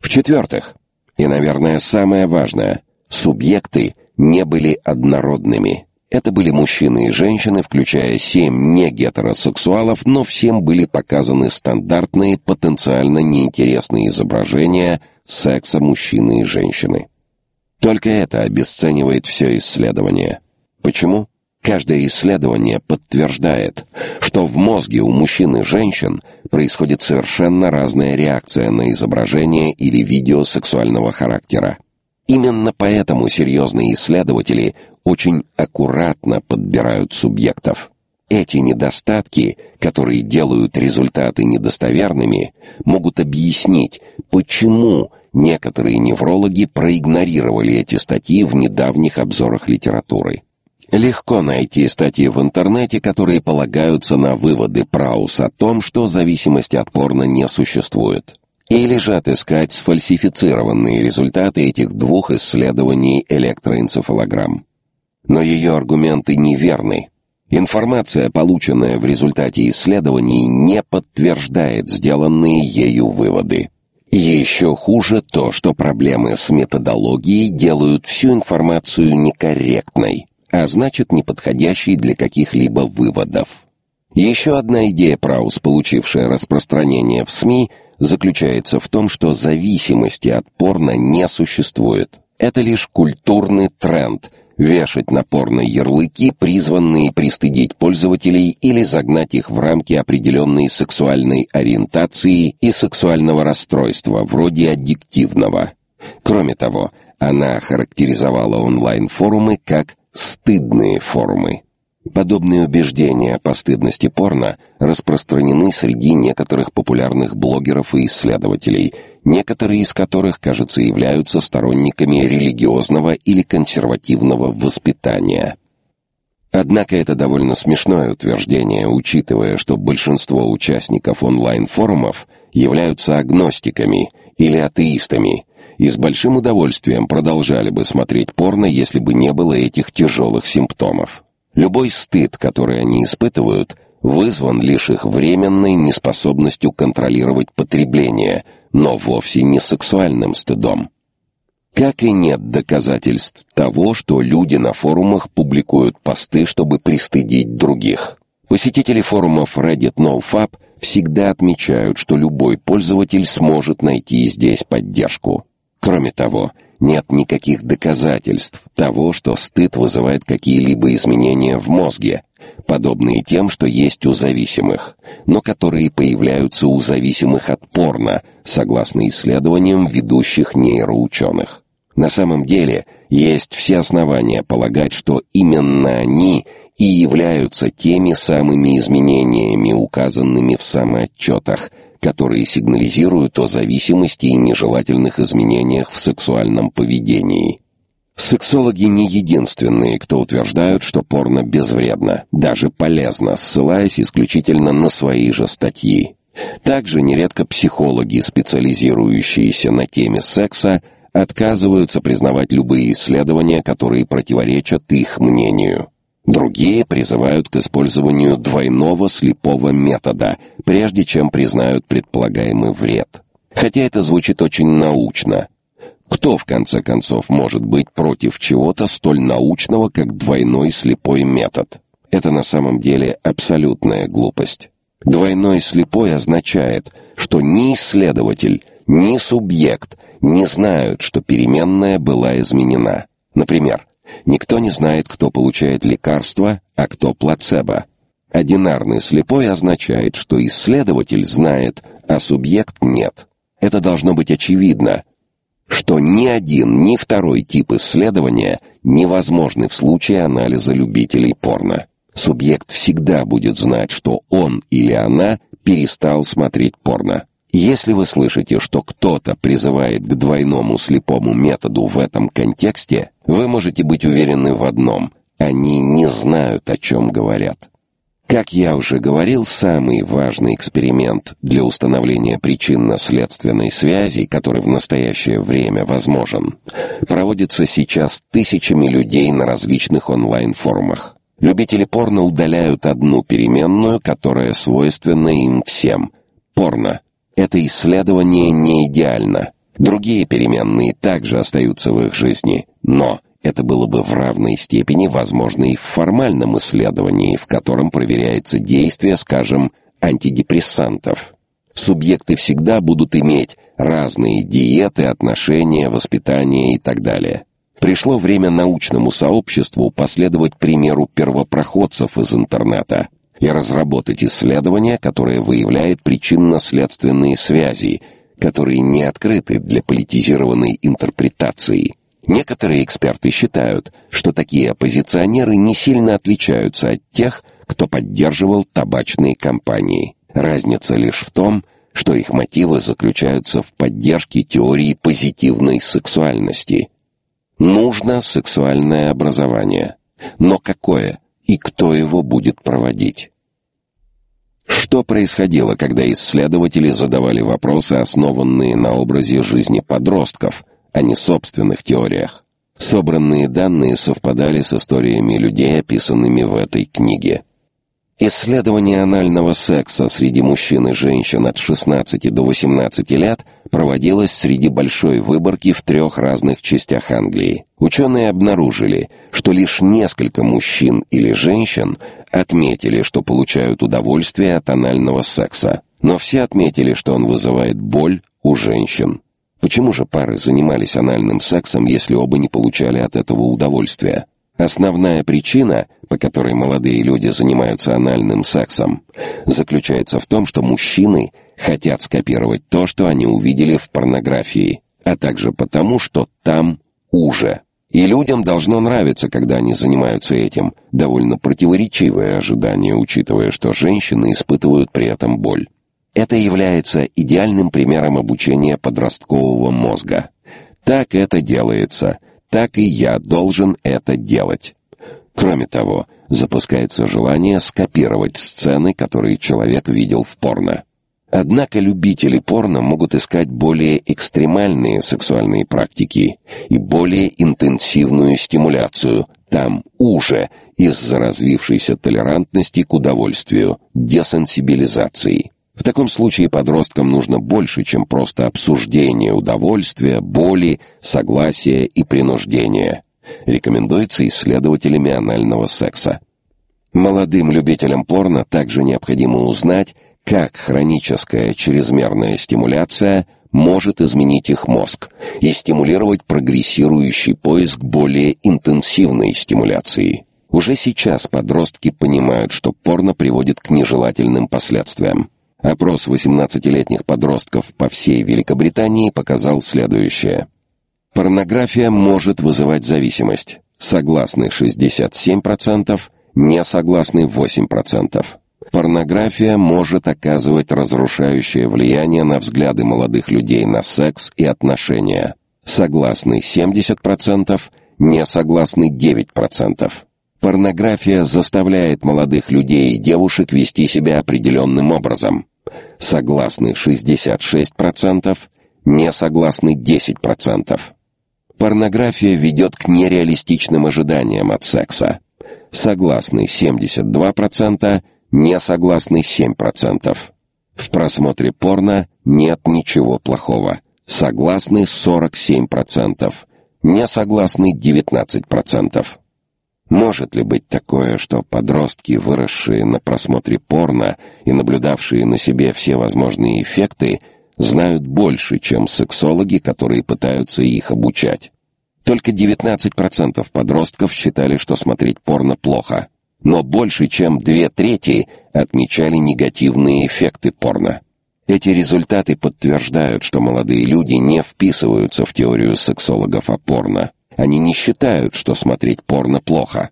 В-четвертых, и, наверное, самое важное, субъекты не были однородными. Это были мужчины и женщины, включая семь негетеросексуалов, но всем были показаны стандартные, потенциально неинтересные изображения секса мужчины и женщины. Только это обесценивает все исследование. Почему? Каждое исследование подтверждает, что в мозге у мужчин и женщин происходит совершенно разная реакция на изображение или видео сексуального характера. Именно поэтому серьезные исследователи очень аккуратно подбирают субъектов. Эти недостатки, которые делают результаты недостоверными, могут объяснить, почему некоторые неврологи проигнорировали эти статьи в недавних обзорах литературы. Легко найти статьи в интернете, которые полагаются на выводы Праус о том, что зависимости от порно не существует или же отыскать сфальсифицированные результаты этих двух исследований электроэнцефалограмм. Но ее аргументы неверны. Информация, полученная в результате исследований, не подтверждает сделанные ею выводы. Еще хуже то, что проблемы с методологией делают всю информацию некорректной, а значит неподходящей для каких-либо выводов. Еще одна идея Праус, получившая распространение в СМИ, заключается в том, что зависимости от порно не существует. Это лишь культурный тренд, вешать на порно ярлыки, призванные пристыдить пользователей или загнать их в рамки определенной сексуальной ориентации и сексуального расстройства, вроде аддиктивного. Кроме того, она характеризовала онлайн-форумы как «стыдные форумы». Подобные убеждения о постыдности порно распространены среди некоторых популярных блогеров и исследователей, некоторые из которых, кажется, являются сторонниками религиозного или консервативного воспитания. Однако это довольно смешное утверждение, учитывая, что большинство участников онлайн-форумов являются агностиками или атеистами и с большим удовольствием продолжали бы смотреть порно, если бы не было этих тяжелых симптомов. Любой стыд, который они испытывают, вызван лишь их временной неспособностью контролировать потребление, но вовсе не сексуальным стыдом. Как и нет доказательств того, что люди на форумах публикуют посты, чтобы пристыдить других. Посетители форумов Reddit NoFap всегда отмечают, что любой пользователь сможет найти здесь поддержку. Кроме того, нет никаких доказательств того, что стыд вызывает какие-либо изменения в мозге, подобные тем, что есть у зависимых, но которые появляются у зависимых от порно, согласно исследованиям ведущих нейроученых. На самом деле, есть все основания полагать, что именно они и являются теми самыми изменениями, указанными в самоотчетах, которые сигнализируют о зависимости и нежелательных изменениях в сексуальном поведении. Сексологи не единственные, кто утверждают, что порно безвредно, даже полезно, ссылаясь исключительно на свои же статьи. Также нередко психологи, специализирующиеся на теме секса, отказываются признавать любые исследования, которые противоречат их мнению. Другие призывают к использованию двойного слепого метода, прежде чем признают предполагаемый вред. Хотя это звучит очень научно. Кто в конце концов может быть против чего-то столь научного, как двойной слепой метод? Это на самом деле абсолютная глупость. Двойной слепой означает, что ни исследователь, ни субъект не знают, что переменная была изменена. Например, Никто не знает, кто получает лекарство, а кто плацебо. Одинарный слепой означает, что исследователь знает, а субъект нет. Это должно быть очевидно, что ни один, ни второй тип исследования невозможны в случае анализа любителей порно. Субъект всегда будет знать, что он или она перестал смотреть порно. Если вы слышите, что кто-то призывает к двойному слепому методу в этом контексте, вы можете быть уверены в одном: они не знают, о чем говорят. Как я уже говорил, самый важный эксперимент для установления причинно-следственной связи, который в настоящее время возможен, проводится сейчас тысячами людей на различных онлайн-форумах. Любители порно удаляют одну переменную, которая свойственна им всем порно. Это исследование не идеально. Другие переменные также остаются в их жизни, но это было бы в равной степени возможно и в формальном исследовании, в котором проверяется действие, скажем, антидепрессантов. Субъекты всегда будут иметь разные диеты, отношения, воспитание и так далее. Пришло время научному сообществу последовать примеру первопроходцев из интернета – и разработать исследование, которое выявляет причинно-следственные связи, которые не открыты для политизированной интерпретации. Некоторые эксперты считают, что такие оппозиционеры не сильно отличаются от тех, кто поддерживал табачные компании. Разница лишь в том, что их мотивы заключаются в поддержке теории позитивной сексуальности. Нужно сексуальное образование. Но какое и кто его будет проводить? Что происходило, когда исследователи задавали вопросы, основанные на образе жизни подростков, а не собственных теориях? Собранные данные совпадали с историями людей, описанными в этой книге. Исследование анального секса среди мужчин и женщин от 16 до 18 лет проводилось среди большой выборки в трех разных частях Англии. Ученые обнаружили, что лишь несколько мужчин или женщин отметили, что получают удовольствие от анального секса, но все отметили, что он вызывает боль у женщин. Почему же пары занимались анальным сексом, если оба не получали от этого удовольствия? Основная причина, по которой молодые люди занимаются анальным сексом, заключается в том, что мужчины хотят скопировать то, что они увидели в порнографии, а также потому, что там уже. И людям должно нравиться, когда они занимаются этим. Довольно противоречивое ожидание, учитывая, что женщины испытывают при этом боль. Это является идеальным примером обучения подросткового мозга. Так это делается, так и я должен это делать. Кроме того, запускается желание скопировать сцены, которые человек видел в порно. Однако любители порно могут искать более экстремальные сексуальные практики и более интенсивную стимуляцию там уже из-за развившейся толерантности к удовольствию, десенсибилизации. В таком случае подросткам нужно больше, чем просто обсуждение удовольствия, боли, согласия и принуждения. Рекомендуется исследователями анального секса. Молодым любителям порно также необходимо узнать, как хроническая чрезмерная стимуляция может изменить их мозг и стимулировать прогрессирующий поиск более интенсивной стимуляции. Уже сейчас подростки понимают, что порно приводит к нежелательным последствиям. Опрос 18-летних подростков по всей Великобритании показал следующее. Порнография может вызывать зависимость. Согласны 67%, не согласны 8%. Порнография может оказывать разрушающее влияние на взгляды молодых людей на секс и отношения. Согласны 70%, не согласны 9%. Порнография заставляет молодых людей и девушек вести себя определенным образом. Согласны 66%, не согласны 10%. Порнография ведет к нереалистичным ожиданиям от секса. Согласны 72%, не согласны 7%. В просмотре порно нет ничего плохого. Согласны 47%, не согласны 19%. Может ли быть такое, что подростки, выросшие на просмотре порно и наблюдавшие на себе все возможные эффекты, знают больше, чем сексологи, которые пытаются их обучать? Только 19% подростков считали, что смотреть порно плохо но больше чем две трети отмечали негативные эффекты порно. Эти результаты подтверждают, что молодые люди не вписываются в теорию сексологов о порно. Они не считают, что смотреть порно плохо.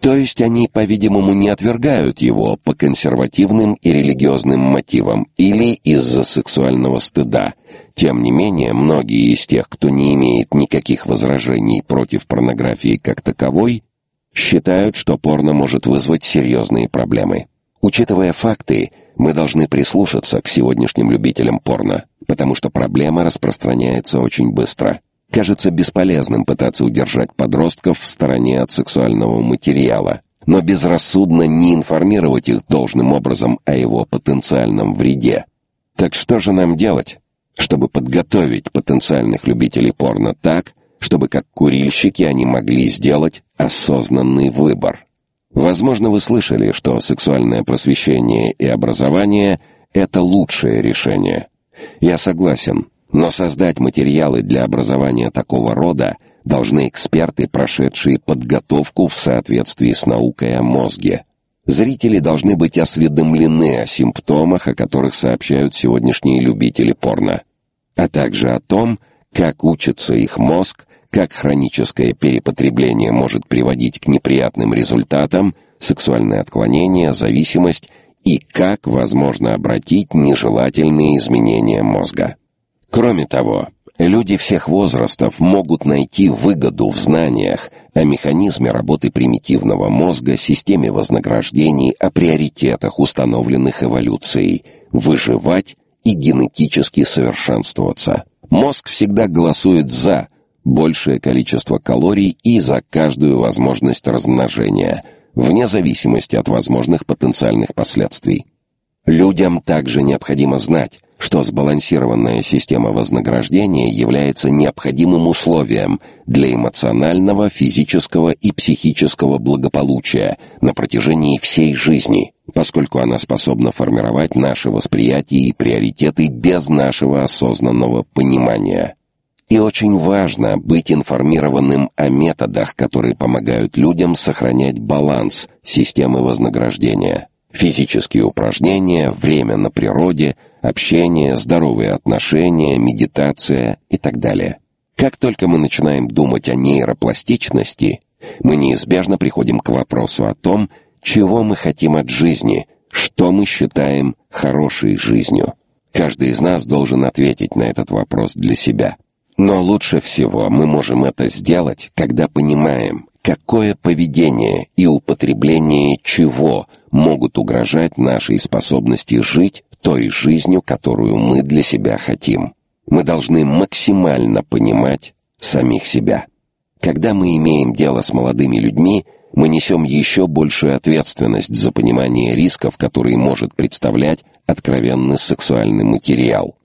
То есть они, по-видимому, не отвергают его по консервативным и религиозным мотивам или из-за сексуального стыда. Тем не менее, многие из тех, кто не имеет никаких возражений против порнографии как таковой, считают, что порно может вызвать серьезные проблемы. Учитывая факты, мы должны прислушаться к сегодняшним любителям порно, потому что проблема распространяется очень быстро. Кажется бесполезным пытаться удержать подростков в стороне от сексуального материала, но безрассудно не информировать их должным образом о его потенциальном вреде. Так что же нам делать, чтобы подготовить потенциальных любителей порно так, чтобы как курильщики они могли сделать осознанный выбор. Возможно, вы слышали, что сексуальное просвещение и образование это лучшее решение. Я согласен, но создать материалы для образования такого рода должны эксперты, прошедшие подготовку в соответствии с наукой о мозге. Зрители должны быть осведомлены о симптомах, о которых сообщают сегодняшние любители порно, а также о том, как учится их мозг, как хроническое перепотребление может приводить к неприятным результатам, сексуальное отклонение, зависимость и как возможно обратить нежелательные изменения мозга. Кроме того, люди всех возрастов могут найти выгоду в знаниях о механизме работы примитивного мозга, системе вознаграждений, о приоритетах, установленных эволюцией, выживать и генетически совершенствоваться. Мозг всегда голосует за большее количество калорий и за каждую возможность размножения, вне зависимости от возможных потенциальных последствий. Людям также необходимо знать, что сбалансированная система вознаграждения является необходимым условием для эмоционального, физического и психического благополучия на протяжении всей жизни, поскольку она способна формировать наше восприятие и приоритеты без нашего осознанного понимания. И очень важно быть информированным о методах, которые помогают людям сохранять баланс системы вознаграждения. Физические упражнения, время на природе, общение, здоровые отношения, медитация и так далее. Как только мы начинаем думать о нейропластичности, мы неизбежно приходим к вопросу о том, чего мы хотим от жизни, что мы считаем хорошей жизнью. Каждый из нас должен ответить на этот вопрос для себя. Но лучше всего мы можем это сделать, когда понимаем, какое поведение и употребление чего могут угрожать нашей способности жить той жизнью, которую мы для себя хотим. Мы должны максимально понимать самих себя. Когда мы имеем дело с молодыми людьми, мы несем еще большую ответственность за понимание рисков, которые может представлять откровенный сексуальный материал.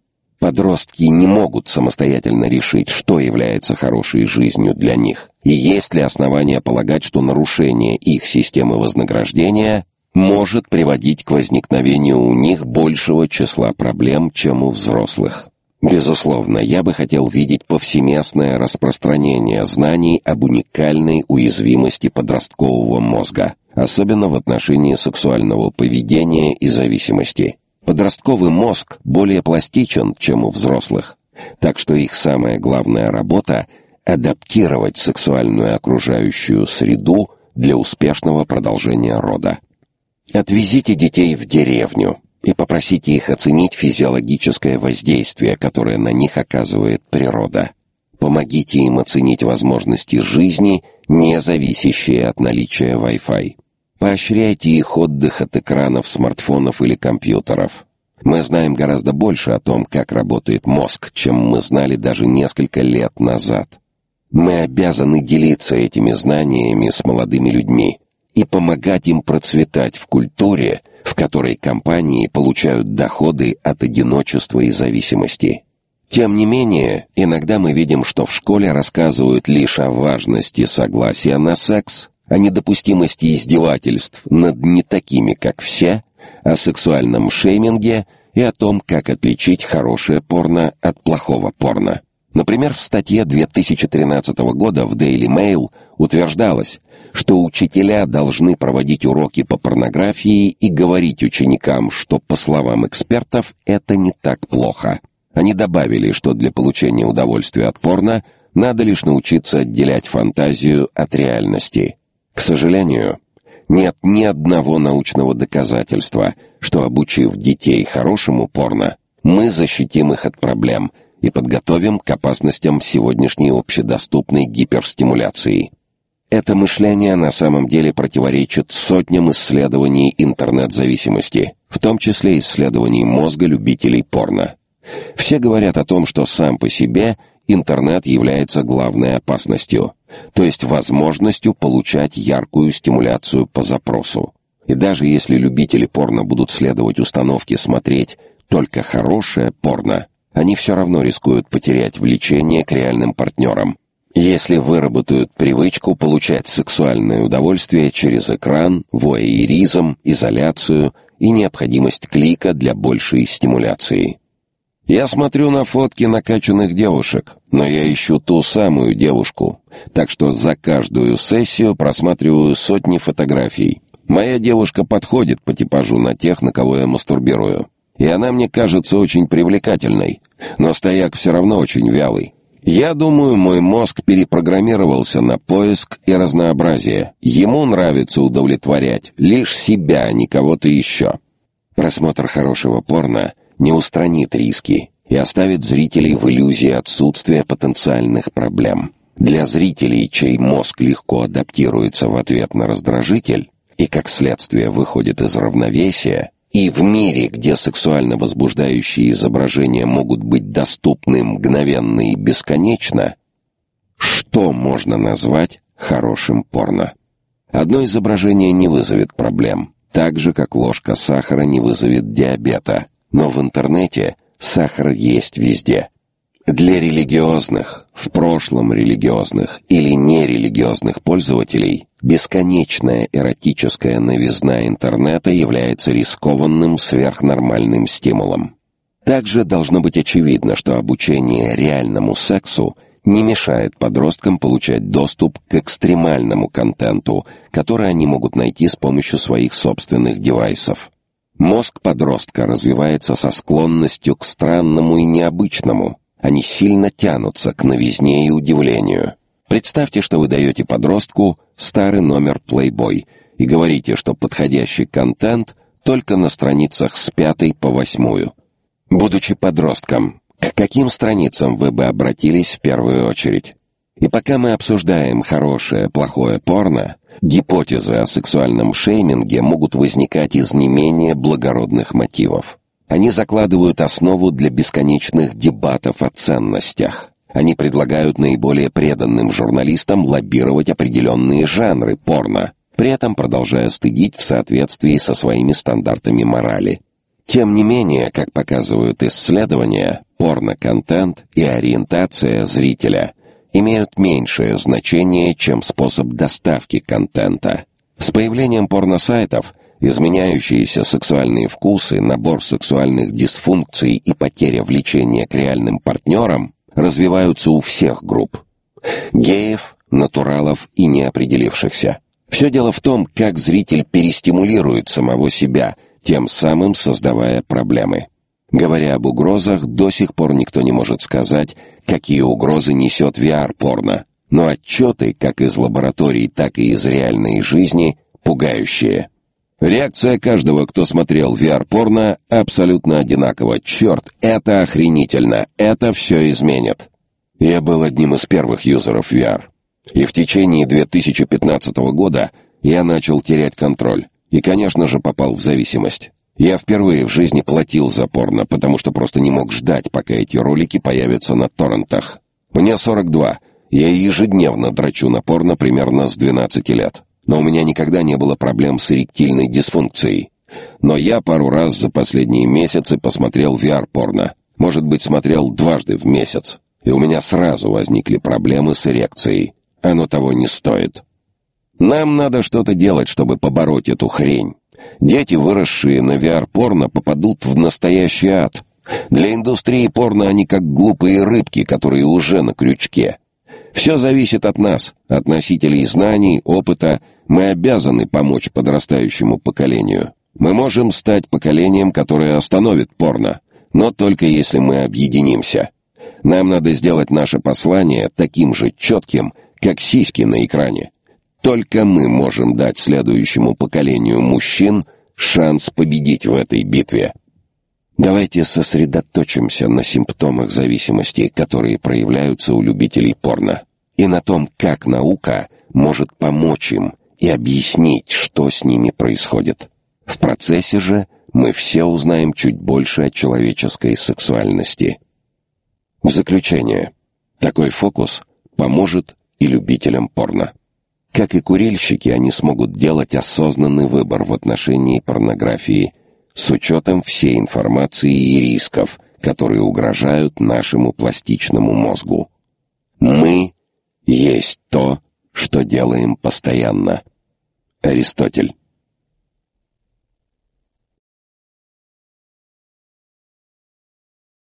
Подростки не могут самостоятельно решить, что является хорошей жизнью для них. И есть ли основания полагать, что нарушение их системы вознаграждения может приводить к возникновению у них большего числа проблем, чем у взрослых. Безусловно, я бы хотел видеть повсеместное распространение знаний об уникальной уязвимости подросткового мозга, особенно в отношении сексуального поведения и зависимости. Подростковый мозг более пластичен, чем у взрослых, так что их самая главная работа адаптировать сексуальную окружающую среду для успешного продолжения рода. Отвезите детей в деревню и попросите их оценить физиологическое воздействие, которое на них оказывает природа. Помогите им оценить возможности жизни, не зависящие от наличия Wi-Fi. Поощряйте их отдых от экранов смартфонов или компьютеров. Мы знаем гораздо больше о том, как работает мозг, чем мы знали даже несколько лет назад. Мы обязаны делиться этими знаниями с молодыми людьми и помогать им процветать в культуре, в которой компании получают доходы от одиночества и зависимости. Тем не менее, иногда мы видим, что в школе рассказывают лишь о важности согласия на секс, о недопустимости издевательств над не такими, как все, о сексуальном шейминге и о том, как отличить хорошее порно от плохого порно. Например, в статье 2013 года в Daily Mail утверждалось, что учителя должны проводить уроки по порнографии и говорить ученикам, что, по словам экспертов, это не так плохо. Они добавили, что для получения удовольствия от порно надо лишь научиться отделять фантазию от реальности. К сожалению, нет ни одного научного доказательства, что обучив детей хорошему порно, мы защитим их от проблем и подготовим к опасностям сегодняшней общедоступной гиперстимуляции. Это мышление на самом деле противоречит сотням исследований интернет-зависимости, в том числе исследований мозга любителей порно. Все говорят о том, что сам по себе интернет является главной опасностью, то есть возможностью получать яркую стимуляцию по запросу. И даже если любители порно будут следовать установке смотреть только хорошее порно, они все равно рискуют потерять влечение к реальным партнерам, если выработают привычку получать сексуальное удовольствие через экран, воэйризм, изоляцию и необходимость клика для большей стимуляции. Я смотрю на фотки накачанных девушек, но я ищу ту самую девушку, так что за каждую сессию просматриваю сотни фотографий. Моя девушка подходит по типажу на тех, на кого я мастурбирую. И она мне кажется очень привлекательной, но стояк все равно очень вялый. Я думаю, мой мозг перепрограммировался на поиск и разнообразие. Ему нравится удовлетворять лишь себя, а не кого-то еще. Просмотр хорошего порно не устранит риски и оставит зрителей в иллюзии отсутствия потенциальных проблем. Для зрителей, чей мозг легко адаптируется в ответ на раздражитель и, как следствие, выходит из равновесия, и в мире, где сексуально возбуждающие изображения могут быть доступны мгновенно и бесконечно, что можно назвать хорошим порно? Одно изображение не вызовет проблем, так же, как ложка сахара не вызовет диабета. Но в интернете сахар есть везде. Для религиозных, в прошлом религиозных или нерелигиозных пользователей бесконечная эротическая новизна интернета является рискованным сверхнормальным стимулом. Также должно быть очевидно, что обучение реальному сексу не мешает подросткам получать доступ к экстремальному контенту, который они могут найти с помощью своих собственных девайсов. Мозг подростка развивается со склонностью к странному и необычному. Они сильно тянутся к новизне и удивлению. Представьте, что вы даете подростку старый номер Playboy и говорите, что подходящий контент только на страницах с пятой по восьмую. Будучи подростком, к каким страницам вы бы обратились в первую очередь? И пока мы обсуждаем хорошее, плохое порно, гипотезы о сексуальном шейминге могут возникать из не менее благородных мотивов. Они закладывают основу для бесконечных дебатов о ценностях. Они предлагают наиболее преданным журналистам лоббировать определенные жанры порно, при этом продолжая стыдить в соответствии со своими стандартами морали. Тем не менее, как показывают исследования, порно-контент и ориентация зрителя имеют меньшее значение, чем способ доставки контента. С появлением порносайтов изменяющиеся сексуальные вкусы, набор сексуальных дисфункций и потеря влечения к реальным партнерам развиваются у всех групп: геев, натуралов и неопределившихся. Все дело в том, как зритель перестимулирует самого себя, тем самым создавая проблемы. Говоря об угрозах, до сих пор никто не может сказать, какие угрозы несет VR-порно. Но отчеты, как из лабораторий, так и из реальной жизни, пугающие. Реакция каждого, кто смотрел VR-порно, абсолютно одинакова. Черт, это охренительно, это все изменит. Я был одним из первых юзеров VR. И в течение 2015 года я начал терять контроль. И, конечно же, попал в зависимость. Я впервые в жизни платил за порно, потому что просто не мог ждать, пока эти ролики появятся на торрентах. Мне 42. Я ежедневно драчу на порно примерно с 12 лет. Но у меня никогда не было проблем с эректильной дисфункцией. Но я пару раз за последние месяцы посмотрел VR-порно. Может быть, смотрел дважды в месяц. И у меня сразу возникли проблемы с эрекцией. Оно того не стоит. Нам надо что-то делать, чтобы побороть эту хрень. Дети, выросшие на VR-порно, попадут в настоящий ад. Для индустрии порно они как глупые рыбки, которые уже на крючке. Все зависит от нас, от носителей знаний, опыта. Мы обязаны помочь подрастающему поколению. Мы можем стать поколением, которое остановит порно, но только если мы объединимся. Нам надо сделать наше послание таким же четким, как сиськи на экране. Только мы можем дать следующему поколению мужчин шанс победить в этой битве. Давайте сосредоточимся на симптомах зависимости, которые проявляются у любителей порно, и на том, как наука может помочь им и объяснить, что с ними происходит. В процессе же мы все узнаем чуть больше о человеческой сексуальности. В заключение, такой фокус поможет и любителям порно. Как и курильщики, они смогут делать осознанный выбор в отношении порнографии с учетом всей информации и рисков, которые угрожают нашему пластичному мозгу. Мы есть то, что делаем постоянно. Аристотель